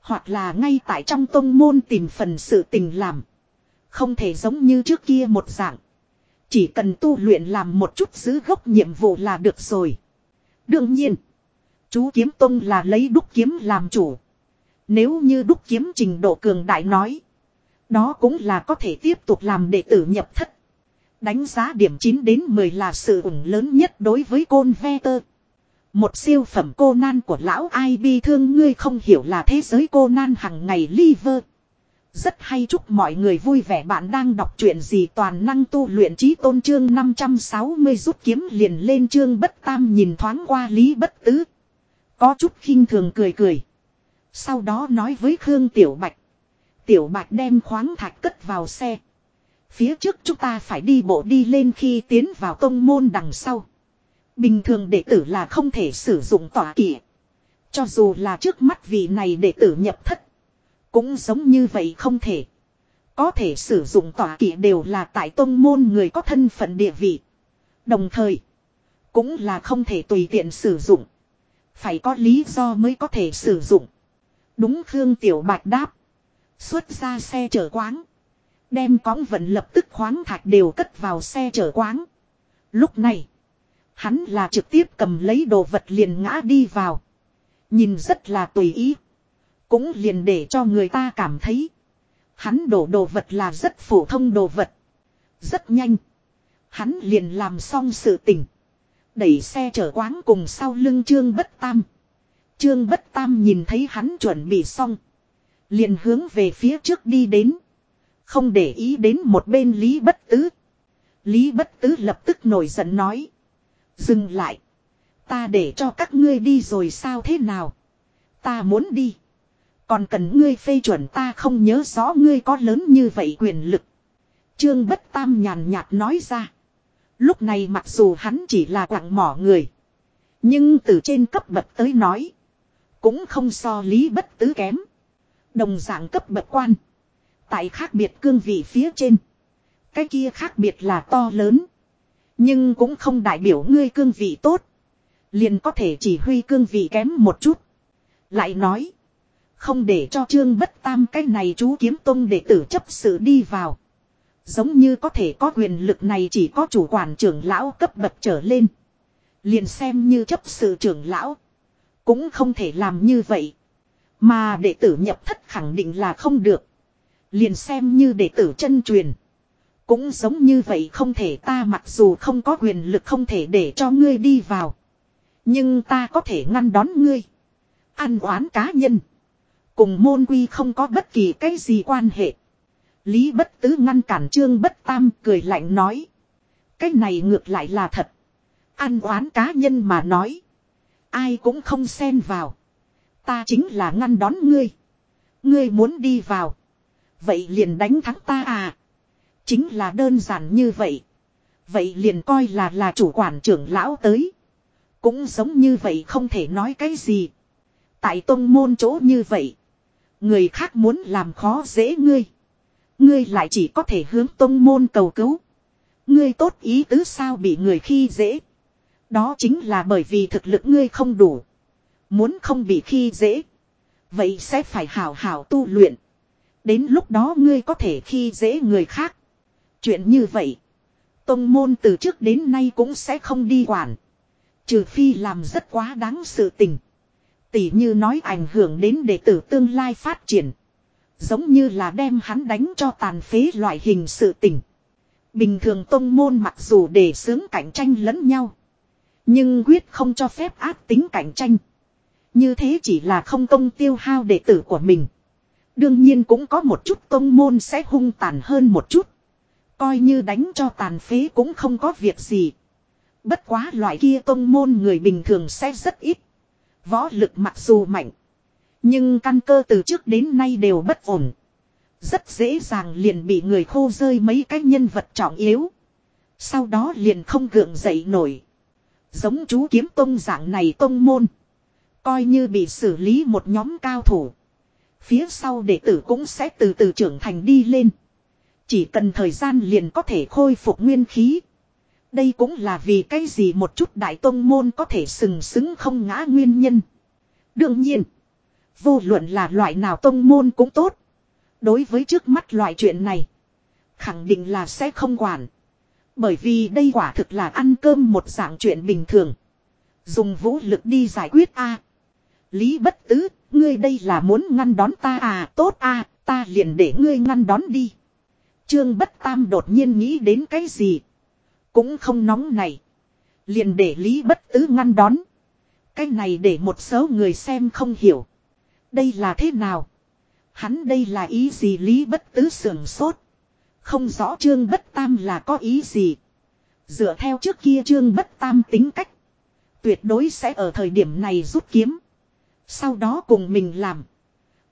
Hoặc là ngay tại trong tông môn tìm phần sự tình làm. Không thể giống như trước kia một dạng. Chỉ cần tu luyện làm một chút giữ gốc nhiệm vụ là được rồi. Đương nhiên. Chú kiếm tông là lấy đúc kiếm làm chủ. Nếu như đúc kiếm trình độ cường đại nói. Đó cũng là có thể tiếp tục làm đệ tử nhập thất. Đánh giá điểm 9 đến 10 là sự ủng lớn nhất đối với côn ve tơ. Một siêu phẩm cô nan của lão ai bi thương, ngươi không hiểu là thế giới cô nan hằng ngày liver. Rất hay chúc mọi người vui vẻ bạn đang đọc truyện gì toàn năng tu luyện trí tôn trương 560 rút kiếm liền lên trương bất tam nhìn thoáng qua lý bất tứ. Có chút khinh thường cười cười. Sau đó nói với Khương Tiểu Bạch. Tiểu Bạch đem khoáng thạch cất vào xe. Phía trước chúng ta phải đi bộ đi lên khi tiến vào tông môn đằng sau. Bình thường đệ tử là không thể sử dụng tỏa kỷ. Cho dù là trước mắt vị này đệ tử nhập thất. Cũng giống như vậy không thể. Có thể sử dụng tỏa kỵ đều là tại tôn môn người có thân phận địa vị. Đồng thời. Cũng là không thể tùy tiện sử dụng. Phải có lý do mới có thể sử dụng. Đúng Khương Tiểu Bạch đáp. Xuất ra xe chở quáng. Đem cõng vận lập tức khoáng thạch đều cất vào xe chở quáng. Lúc này. Hắn là trực tiếp cầm lấy đồ vật liền ngã đi vào. Nhìn rất là tùy ý. Cũng liền để cho người ta cảm thấy. Hắn đổ đồ vật là rất phổ thông đồ vật. Rất nhanh. Hắn liền làm xong sự tình. Đẩy xe chở quáng cùng sau lưng Trương Bất Tam. Trương Bất Tam nhìn thấy hắn chuẩn bị xong. Liền hướng về phía trước đi đến. Không để ý đến một bên Lý Bất Tứ. Lý Bất Tứ lập tức nổi giận nói. Dừng lại. Ta để cho các ngươi đi rồi sao thế nào? Ta muốn đi. Còn cần ngươi phê chuẩn ta không nhớ rõ ngươi có lớn như vậy quyền lực. Trương Bất Tam nhàn nhạt nói ra. Lúc này mặc dù hắn chỉ là quặng mỏ người. Nhưng từ trên cấp bậc tới nói. Cũng không so lý bất tứ kém. Đồng dạng cấp bậc quan. Tại khác biệt cương vị phía trên. Cái kia khác biệt là to lớn. Nhưng cũng không đại biểu ngươi cương vị tốt. Liền có thể chỉ huy cương vị kém một chút. Lại nói. Không để cho trương bất tam cái này chú kiếm tông để tử chấp sự đi vào. Giống như có thể có quyền lực này chỉ có chủ quản trưởng lão cấp bậc trở lên. Liền xem như chấp sự trưởng lão. Cũng không thể làm như vậy. Mà đệ tử nhập thất khẳng định là không được. Liền xem như đệ tử chân truyền. Cũng giống như vậy không thể ta mặc dù không có quyền lực không thể để cho ngươi đi vào. Nhưng ta có thể ngăn đón ngươi. Ăn oán cá nhân. Cùng môn quy không có bất kỳ cái gì quan hệ. Lý bất tứ ngăn cản trương bất tam cười lạnh nói. Cái này ngược lại là thật. Ăn oán cá nhân mà nói. Ai cũng không xen vào. Ta chính là ngăn đón ngươi. Ngươi muốn đi vào. Vậy liền đánh thắng ta à. Chính là đơn giản như vậy. Vậy liền coi là là chủ quản trưởng lão tới. Cũng giống như vậy không thể nói cái gì. Tại tông môn chỗ như vậy. Người khác muốn làm khó dễ ngươi. Ngươi lại chỉ có thể hướng tông môn cầu cứu. Ngươi tốt ý tứ sao bị người khi dễ. Đó chính là bởi vì thực lực ngươi không đủ. Muốn không bị khi dễ. Vậy sẽ phải hảo hảo tu luyện. Đến lúc đó ngươi có thể khi dễ người khác. Chuyện như vậy. Tông môn từ trước đến nay cũng sẽ không đi quản. Trừ phi làm rất quá đáng sự tình. Tỷ như nói ảnh hưởng đến đệ tử tương lai phát triển. Giống như là đem hắn đánh cho tàn phế loại hình sự tình. Bình thường tông môn mặc dù để sướng cạnh tranh lẫn nhau. Nhưng quyết không cho phép áp tính cạnh tranh. Như thế chỉ là không công tiêu hao đệ tử của mình. Đương nhiên cũng có một chút tông môn sẽ hung tàn hơn một chút. Coi như đánh cho tàn phế cũng không có việc gì. Bất quá loại kia tông môn người bình thường sẽ rất ít. Võ lực mặc dù mạnh. Nhưng căn cơ từ trước đến nay đều bất ổn. Rất dễ dàng liền bị người khô rơi mấy cái nhân vật trọng yếu. Sau đó liền không gượng dậy nổi. Giống chú kiếm tông dạng này tông môn. Coi như bị xử lý một nhóm cao thủ. Phía sau đệ tử cũng sẽ từ từ trưởng thành đi lên. Chỉ cần thời gian liền có thể khôi phục nguyên khí. Đây cũng là vì cái gì một chút đại tông môn có thể sừng sững không ngã nguyên nhân. Đương nhiên, vô luận là loại nào tông môn cũng tốt. Đối với trước mắt loại chuyện này, khẳng định là sẽ không quản. Bởi vì đây quả thực là ăn cơm một dạng chuyện bình thường. Dùng vũ lực đi giải quyết a Lý bất tứ, ngươi đây là muốn ngăn đón ta à tốt a ta liền để ngươi ngăn đón đi. Trương bất tam đột nhiên nghĩ đến cái gì. Cũng không nóng này. Liền để Lý bất tứ ngăn đón. Cái này để một số người xem không hiểu. Đây là thế nào? Hắn đây là ý gì Lý bất tứ sườn sốt. Không rõ Trương bất tam là có ý gì. Dựa theo trước kia Trương bất tam tính cách. Tuyệt đối sẽ ở thời điểm này rút kiếm. Sau đó cùng mình làm.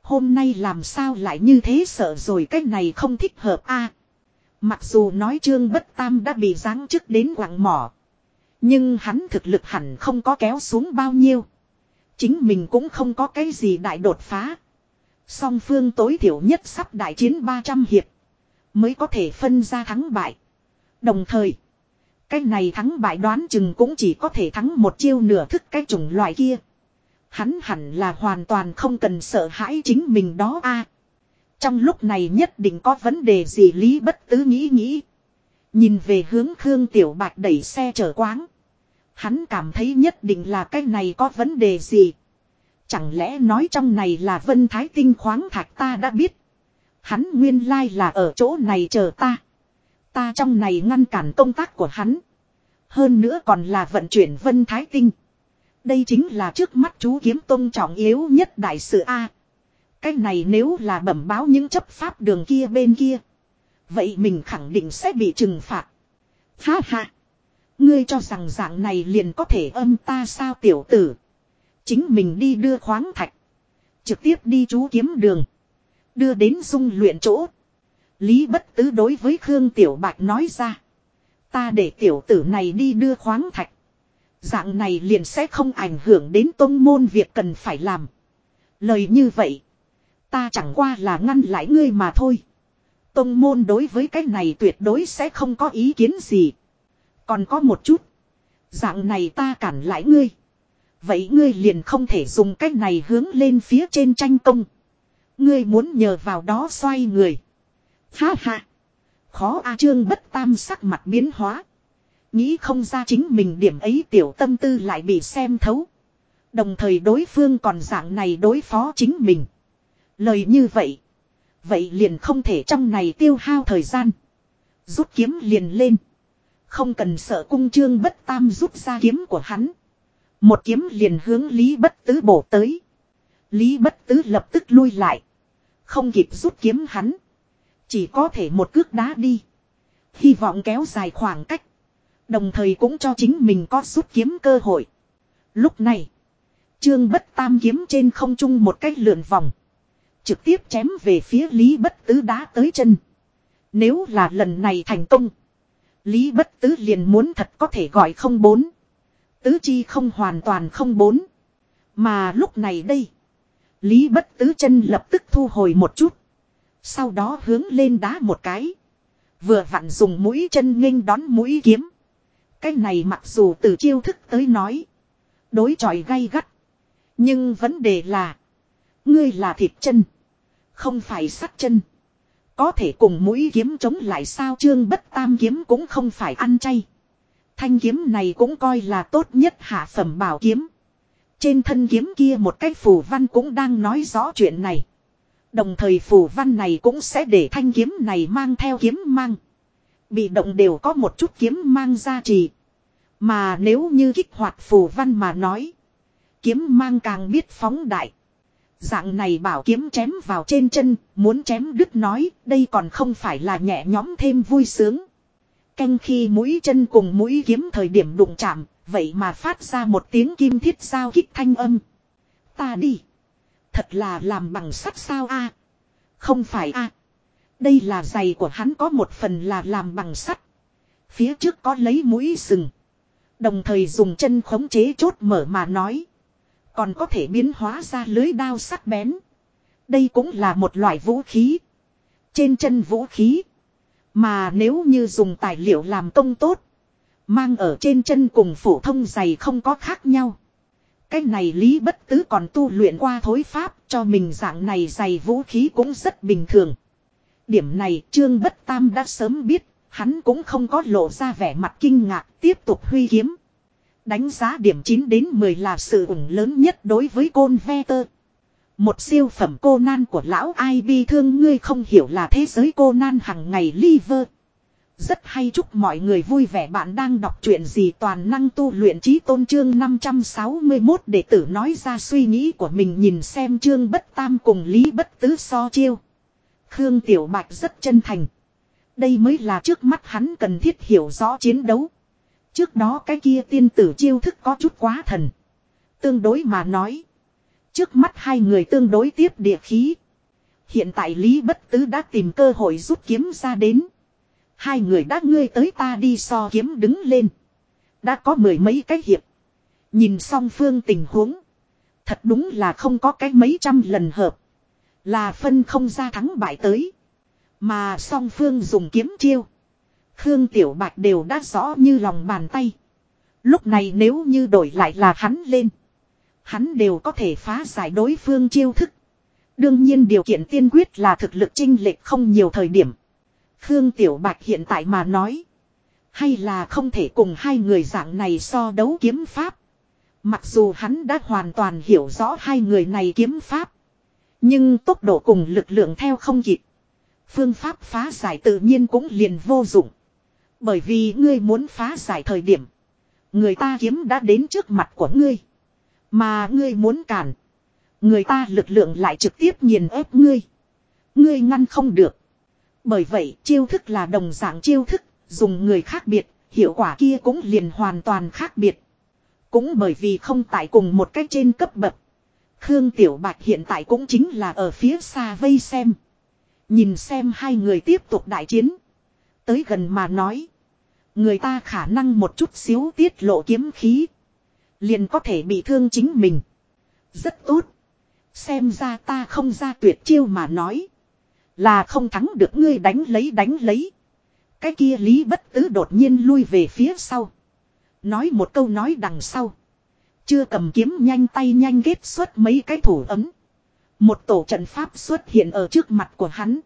Hôm nay làm sao lại như thế sợ rồi, cái này không thích hợp a Mặc dù nói trương bất tam đã bị giáng chức đến quặng mỏ. Nhưng hắn thực lực hẳn không có kéo xuống bao nhiêu. Chính mình cũng không có cái gì đại đột phá. Song phương tối thiểu nhất sắp đại chiến 300 hiệp. Mới có thể phân ra thắng bại. Đồng thời. Cái này thắng bại đoán chừng cũng chỉ có thể thắng một chiêu nửa thức cái chủng loại kia. Hắn hẳn là hoàn toàn không cần sợ hãi chính mình đó a trong lúc này nhất định có vấn đề gì lý bất tứ nghĩ nghĩ. Nhìn về hướng Khương Tiểu Bạch đẩy xe chở quáng. Hắn cảm thấy nhất định là cái này có vấn đề gì. Chẳng lẽ nói trong này là vân thái tinh khoáng thạch ta đã biết. Hắn nguyên lai là ở chỗ này chờ ta. Ta trong này ngăn cản công tác của hắn. Hơn nữa còn là vận chuyển vân thái tinh. Đây chính là trước mắt chú kiếm tôn trọng yếu nhất đại sự A. Cái này nếu là bẩm báo những chấp pháp đường kia bên kia. Vậy mình khẳng định sẽ bị trừng phạt. Ha ha. Ngươi cho rằng dạng này liền có thể âm ta sao tiểu tử. Chính mình đi đưa khoáng thạch. Trực tiếp đi chú kiếm đường. Đưa đến dung luyện chỗ. Lý bất tứ đối với Khương Tiểu Bạch nói ra. Ta để tiểu tử này đi đưa khoáng thạch. Dạng này liền sẽ không ảnh hưởng đến tôn môn việc cần phải làm. Lời như vậy. Ta chẳng qua là ngăn lại ngươi mà thôi. Tông môn đối với cái này tuyệt đối sẽ không có ý kiến gì. Còn có một chút. Dạng này ta cản lại ngươi. Vậy ngươi liền không thể dùng cách này hướng lên phía trên tranh công. Ngươi muốn nhờ vào đó xoay người. Ha ha. Khó A Trương bất tam sắc mặt biến hóa. Nghĩ không ra chính mình điểm ấy tiểu tâm tư lại bị xem thấu. Đồng thời đối phương còn dạng này đối phó chính mình. Lời như vậy. Vậy liền không thể trong này tiêu hao thời gian. Rút kiếm liền lên. Không cần sợ cung trương bất tam rút ra kiếm của hắn. Một kiếm liền hướng Lý bất tứ bổ tới. Lý bất tứ lập tức lui lại. Không kịp rút kiếm hắn. Chỉ có thể một cước đá đi. Hy vọng kéo dài khoảng cách. Đồng thời cũng cho chính mình có rút kiếm cơ hội. Lúc này. Trương bất tam kiếm trên không trung một cách lượn vòng. Trực tiếp chém về phía Lý bất tứ đá tới chân. Nếu là lần này thành công. Lý bất tứ liền muốn thật có thể gọi không bốn. Tứ chi không hoàn toàn không bốn. Mà lúc này đây. Lý bất tứ chân lập tức thu hồi một chút. Sau đó hướng lên đá một cái. Vừa vặn dùng mũi chân nghênh đón mũi kiếm. Cái này mặc dù từ chiêu thức tới nói. Đối chọi gay gắt. Nhưng vấn đề là. Ngươi là thịt chân. Không phải sắt chân. Có thể cùng mũi kiếm chống lại sao trương bất tam kiếm cũng không phải ăn chay. Thanh kiếm này cũng coi là tốt nhất hạ phẩm bảo kiếm. Trên thân kiếm kia một cái phù văn cũng đang nói rõ chuyện này. Đồng thời phù văn này cũng sẽ để thanh kiếm này mang theo kiếm mang. Bị động đều có một chút kiếm mang ra trì. Mà nếu như kích hoạt phù văn mà nói. Kiếm mang càng biết phóng đại. Dạng này bảo kiếm chém vào trên chân, muốn chém đứt nói, đây còn không phải là nhẹ nhõm thêm vui sướng. Canh khi mũi chân cùng mũi kiếm thời điểm đụng chạm, vậy mà phát ra một tiếng kim thiết sao kích thanh âm. Ta đi. Thật là làm bằng sắt sao a Không phải a Đây là giày của hắn có một phần là làm bằng sắt. Phía trước có lấy mũi sừng. Đồng thời dùng chân khống chế chốt mở mà nói. Còn có thể biến hóa ra lưới đao sắc bén. Đây cũng là một loại vũ khí. Trên chân vũ khí. Mà nếu như dùng tài liệu làm công tốt. Mang ở trên chân cùng phổ thông giày không có khác nhau. Cái này Lý Bất Tứ còn tu luyện qua thối pháp cho mình dạng này giày vũ khí cũng rất bình thường. Điểm này Trương Bất Tam đã sớm biết, hắn cũng không có lộ ra vẻ mặt kinh ngạc tiếp tục huy kiếm. Đánh giá điểm 9 đến 10 là sự ủng lớn nhất đối với côn ve tơ. Một siêu phẩm cô nan của lão ai bi thương ngươi không hiểu là thế giới cô nan hằng ngày liver. Rất hay chúc mọi người vui vẻ bạn đang đọc truyện gì toàn năng tu luyện trí tôn trương 561 để tử nói ra suy nghĩ của mình nhìn xem trương bất tam cùng lý bất tứ so chiêu. Khương Tiểu Bạch rất chân thành. Đây mới là trước mắt hắn cần thiết hiểu rõ chiến đấu. Trước đó cái kia tiên tử chiêu thức có chút quá thần. Tương đối mà nói. Trước mắt hai người tương đối tiếp địa khí. Hiện tại Lý Bất Tứ đã tìm cơ hội rút kiếm ra đến. Hai người đã ngươi tới ta đi so kiếm đứng lên. Đã có mười mấy cái hiệp. Nhìn song phương tình huống. Thật đúng là không có cái mấy trăm lần hợp. Là phân không ra thắng bại tới. Mà song phương dùng kiếm chiêu. Khương Tiểu Bạch đều đã rõ như lòng bàn tay. Lúc này nếu như đổi lại là hắn lên. Hắn đều có thể phá giải đối phương chiêu thức. Đương nhiên điều kiện tiên quyết là thực lực chinh lệch không nhiều thời điểm. Khương Tiểu Bạch hiện tại mà nói. Hay là không thể cùng hai người dạng này so đấu kiếm pháp. Mặc dù hắn đã hoàn toàn hiểu rõ hai người này kiếm pháp. Nhưng tốc độ cùng lực lượng theo không kịp. Phương pháp phá giải tự nhiên cũng liền vô dụng. Bởi vì ngươi muốn phá giải thời điểm. Người ta kiếm đã đến trước mặt của ngươi. Mà ngươi muốn cản. Người ta lực lượng lại trực tiếp nghiền ép ngươi. Ngươi ngăn không được. Bởi vậy chiêu thức là đồng dạng chiêu thức, dùng người khác biệt, hiệu quả kia cũng liền hoàn toàn khác biệt. Cũng bởi vì không tại cùng một cách trên cấp bậc. Khương Tiểu Bạch hiện tại cũng chính là ở phía xa vây xem. Nhìn xem hai người tiếp tục đại chiến. Tới gần mà nói. Người ta khả năng một chút xíu tiết lộ kiếm khí. Liền có thể bị thương chính mình. Rất tốt. Xem ra ta không ra tuyệt chiêu mà nói. Là không thắng được ngươi đánh lấy đánh lấy. Cái kia Lý Bất Tứ đột nhiên lui về phía sau. Nói một câu nói đằng sau. Chưa cầm kiếm nhanh tay nhanh kết xuất mấy cái thủ ấm. Một tổ trận pháp xuất hiện ở trước mặt của hắn.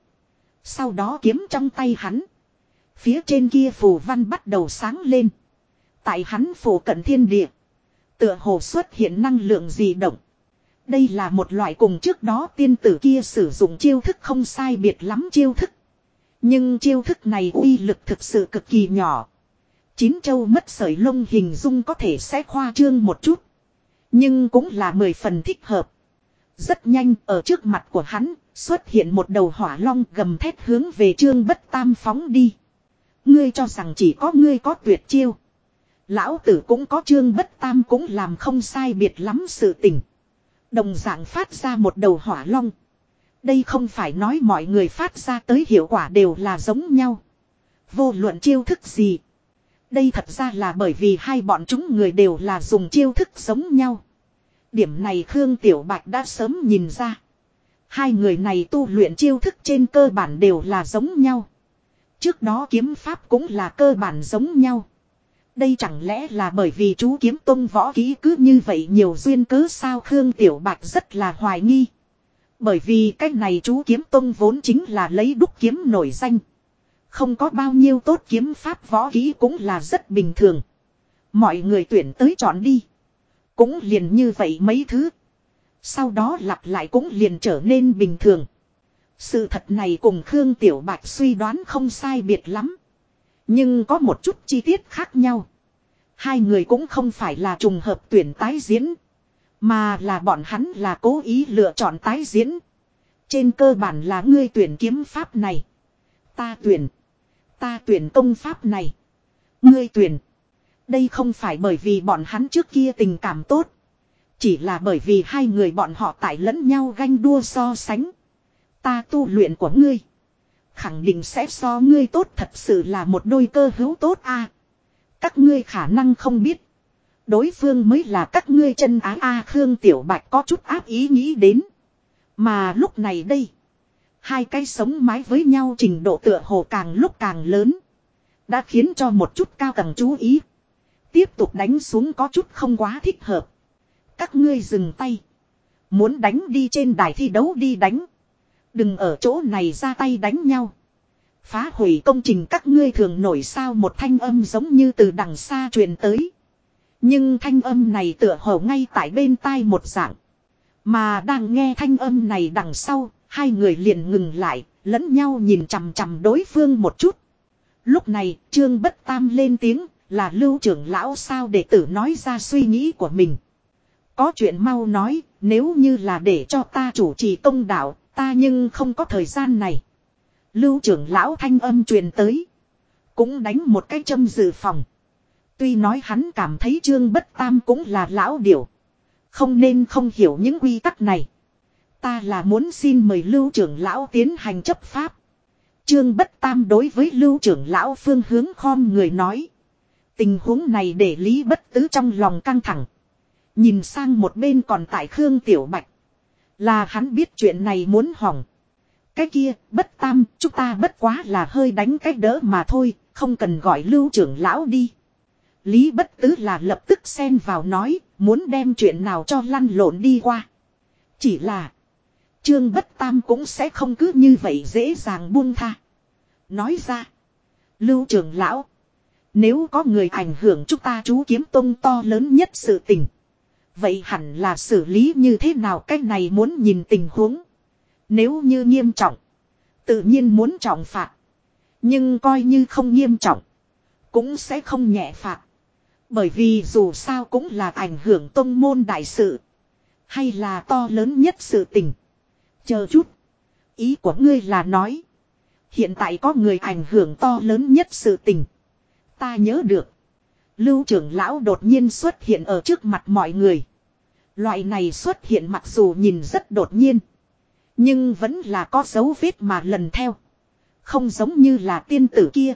Sau đó kiếm trong tay hắn. Phía trên kia phù văn bắt đầu sáng lên. Tại hắn phù cận thiên địa. Tựa hồ xuất hiện năng lượng gì động. Đây là một loại cùng trước đó tiên tử kia sử dụng chiêu thức không sai biệt lắm chiêu thức. Nhưng chiêu thức này uy lực thực sự cực kỳ nhỏ. Chín châu mất sợi lông hình dung có thể sẽ khoa trương một chút. Nhưng cũng là mười phần thích hợp. Rất nhanh, ở trước mặt của hắn, xuất hiện một đầu hỏa long gầm thét hướng về trương bất tam phóng đi. Ngươi cho rằng chỉ có ngươi có tuyệt chiêu. Lão tử cũng có trương bất tam cũng làm không sai biệt lắm sự tình. Đồng dạng phát ra một đầu hỏa long. Đây không phải nói mọi người phát ra tới hiệu quả đều là giống nhau. Vô luận chiêu thức gì. Đây thật ra là bởi vì hai bọn chúng người đều là dùng chiêu thức giống nhau. Điểm này Khương Tiểu Bạch đã sớm nhìn ra. Hai người này tu luyện chiêu thức trên cơ bản đều là giống nhau. Trước đó kiếm pháp cũng là cơ bản giống nhau. Đây chẳng lẽ là bởi vì chú kiếm tông võ ký cứ như vậy nhiều duyên cớ sao Khương Tiểu Bạch rất là hoài nghi. Bởi vì cái này chú kiếm tông vốn chính là lấy đúc kiếm nổi danh. Không có bao nhiêu tốt kiếm pháp võ ký cũng là rất bình thường. Mọi người tuyển tới chọn đi. Cũng liền như vậy mấy thứ. Sau đó lặp lại cũng liền trở nên bình thường. Sự thật này cùng Khương Tiểu Bạch suy đoán không sai biệt lắm. Nhưng có một chút chi tiết khác nhau. Hai người cũng không phải là trùng hợp tuyển tái diễn. Mà là bọn hắn là cố ý lựa chọn tái diễn. Trên cơ bản là ngươi tuyển kiếm pháp này. Ta tuyển. Ta tuyển công pháp này. Ngươi tuyển. Đây không phải bởi vì bọn hắn trước kia tình cảm tốt. Chỉ là bởi vì hai người bọn họ tại lẫn nhau ganh đua so sánh. Ta tu luyện của ngươi. Khẳng định sẽ so ngươi tốt thật sự là một đôi cơ hữu tốt a. Các ngươi khả năng không biết. Đối phương mới là các ngươi chân á a, Khương Tiểu Bạch có chút áp ý nghĩ đến. Mà lúc này đây. Hai cái sống mái với nhau trình độ tựa hồ càng lúc càng lớn. Đã khiến cho một chút cao tầng chú ý. Tiếp tục đánh xuống có chút không quá thích hợp. Các ngươi dừng tay. Muốn đánh đi trên đài thi đấu đi đánh. Đừng ở chỗ này ra tay đánh nhau. Phá hủy công trình các ngươi thường nổi sao một thanh âm giống như từ đằng xa truyền tới. Nhưng thanh âm này tựa hồ ngay tại bên tai một dạng. Mà đang nghe thanh âm này đằng sau, hai người liền ngừng lại, lẫn nhau nhìn chằm chằm đối phương một chút. Lúc này, Trương Bất Tam lên tiếng, là lưu trưởng lão sao để tử nói ra suy nghĩ của mình. Có chuyện mau nói, nếu như là để cho ta chủ trì công đạo, ta nhưng không có thời gian này. Lưu trưởng lão thanh âm truyền tới. Cũng đánh một cái châm dự phòng. Tuy nói hắn cảm thấy trương bất tam cũng là lão điểu. Không nên không hiểu những quy tắc này. Ta là muốn xin mời lưu trưởng lão tiến hành chấp pháp. Trương bất tam đối với lưu trưởng lão phương hướng khom người nói. Tình huống này để lý bất tứ trong lòng căng thẳng. Nhìn sang một bên còn tại Khương Tiểu Bạch. Là hắn biết chuyện này muốn hỏng. Cái kia, bất tam, chúng ta bất quá là hơi đánh cách đỡ mà thôi, không cần gọi lưu trưởng lão đi. Lý bất tứ là lập tức xen vào nói, muốn đem chuyện nào cho lăn lộn đi qua. Chỉ là, trương bất tam cũng sẽ không cứ như vậy dễ dàng buông tha. Nói ra, lưu trưởng lão, nếu có người ảnh hưởng chúng ta chú kiếm tông to lớn nhất sự tình. Vậy hẳn là xử lý như thế nào cái này muốn nhìn tình huống. Nếu như nghiêm trọng. Tự nhiên muốn trọng phạt. Nhưng coi như không nghiêm trọng. Cũng sẽ không nhẹ phạt. Bởi vì dù sao cũng là ảnh hưởng tông môn đại sự. Hay là to lớn nhất sự tình. Chờ chút. Ý của ngươi là nói. Hiện tại có người ảnh hưởng to lớn nhất sự tình. Ta nhớ được. Lưu trưởng lão đột nhiên xuất hiện ở trước mặt mọi người. Loại này xuất hiện mặc dù nhìn rất đột nhiên. Nhưng vẫn là có dấu vết mà lần theo. Không giống như là tiên tử kia.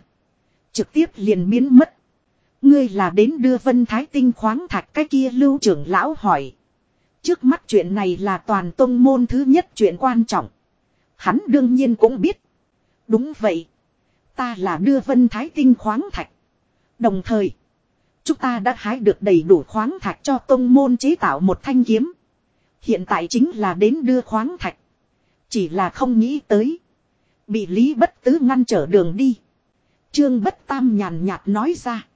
Trực tiếp liền biến mất. Ngươi là đến đưa vân thái tinh khoáng thạch cái kia, lưu trưởng lão hỏi. Trước mắt chuyện này là toàn tông môn thứ nhất chuyện quan trọng. Hắn đương nhiên cũng biết. Đúng vậy. Ta là đưa vân thái tinh khoáng thạch. Đồng thời. Chúng ta đã hái được đầy đủ khoáng thạch cho tông môn chế tạo một thanh kiếm. Hiện tại chính là đến đưa khoáng thạch. Chỉ là không nghĩ tới. Bị Lý Bất Tứ ngăn trở đường đi. Trương Bất Tam nhàn nhạt nói ra.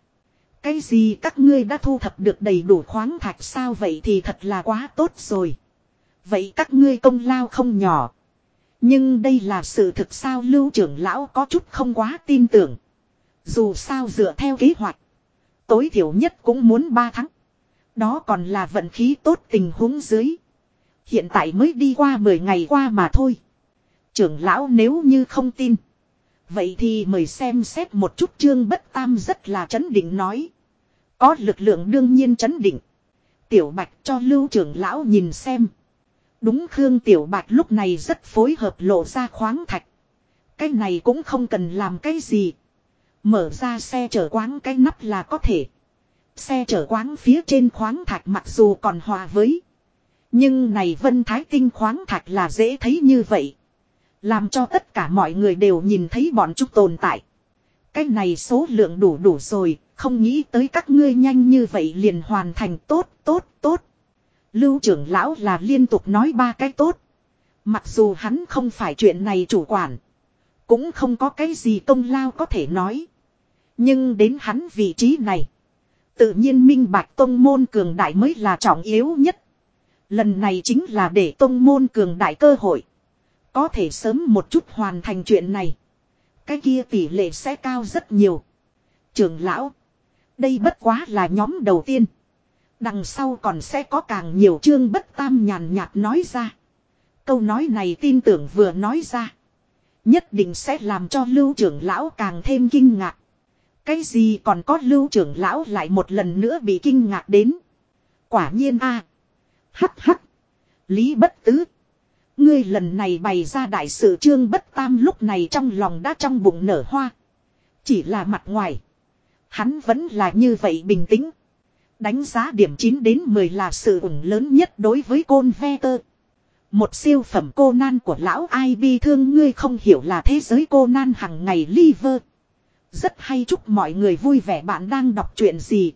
Cái gì các ngươi đã thu thập được đầy đủ khoáng thạch sao vậy thì thật là quá tốt rồi. Vậy các ngươi công lao không nhỏ. Nhưng đây là sự thực sao lưu trưởng lão có chút không quá tin tưởng. Dù sao dựa theo kế hoạch. Tối thiểu nhất cũng muốn 3 tháng. Đó còn là vận khí tốt tình huống dưới. Hiện tại mới đi qua 10 ngày qua mà thôi. Trưởng lão nếu như không tin. Vậy thì mời xem xét một chút trương bất tam rất là chấn định nói. Có lực lượng đương nhiên chấn định. Tiểu bạch cho lưu trưởng lão nhìn xem. Đúng Khương Tiểu Bạch lúc này rất phối hợp lộ ra khoáng thạch. Cái này cũng không cần làm cái gì. Mở ra xe chở quáng cái nắp là có thể. Xe chở quáng phía trên khoáng thạch mặc dù còn hòa với. Nhưng này vân thái tinh khoáng thạch là dễ thấy như vậy. Làm cho tất cả mọi người đều nhìn thấy bọn chúng tồn tại. Cái này số lượng đủ đủ rồi, không nghĩ tới các ngươi nhanh như vậy liền hoàn thành tốt, tốt, tốt. Lưu trưởng lão là liên tục nói ba cái tốt. Mặc dù hắn không phải chuyện này chủ quản. Cũng không có cái gì công lao có thể nói. Nhưng đến hắn vị trí này. Tự nhiên minh bạch tông môn cường đại mới là trọng yếu nhất. Lần này chính là để tông môn cường đại cơ hội. Có thể sớm một chút hoàn thành chuyện này. Cái kia tỷ lệ sẽ cao rất nhiều. Trưởng lão. Đây bất quá là nhóm đầu tiên. Đằng sau còn sẽ có càng nhiều chương bất tam nhàn nhạt nói ra. Câu nói này tin tưởng vừa nói ra. Nhất định sẽ làm cho lưu trưởng lão càng thêm kinh ngạc. Cái gì còn có lưu trưởng lão lại một lần nữa bị kinh ngạc đến. Quả nhiên a Hắc hắc. Lý bất tứ. Ngươi lần này bày ra đại sự trương bất tam lúc này trong lòng đã trong bụng nở hoa. Chỉ là mặt ngoài. Hắn vẫn là như vậy bình tĩnh. Đánh giá điểm 9 đến 10 là sự ủng lớn nhất đối với côn ve tơ. Một siêu phẩm cô nan của lão ai bi thương, ngươi không hiểu là thế giới cô nan hằng ngày liver. Rất hay chúc mọi người vui vẻ bạn đang đọc chuyện gì.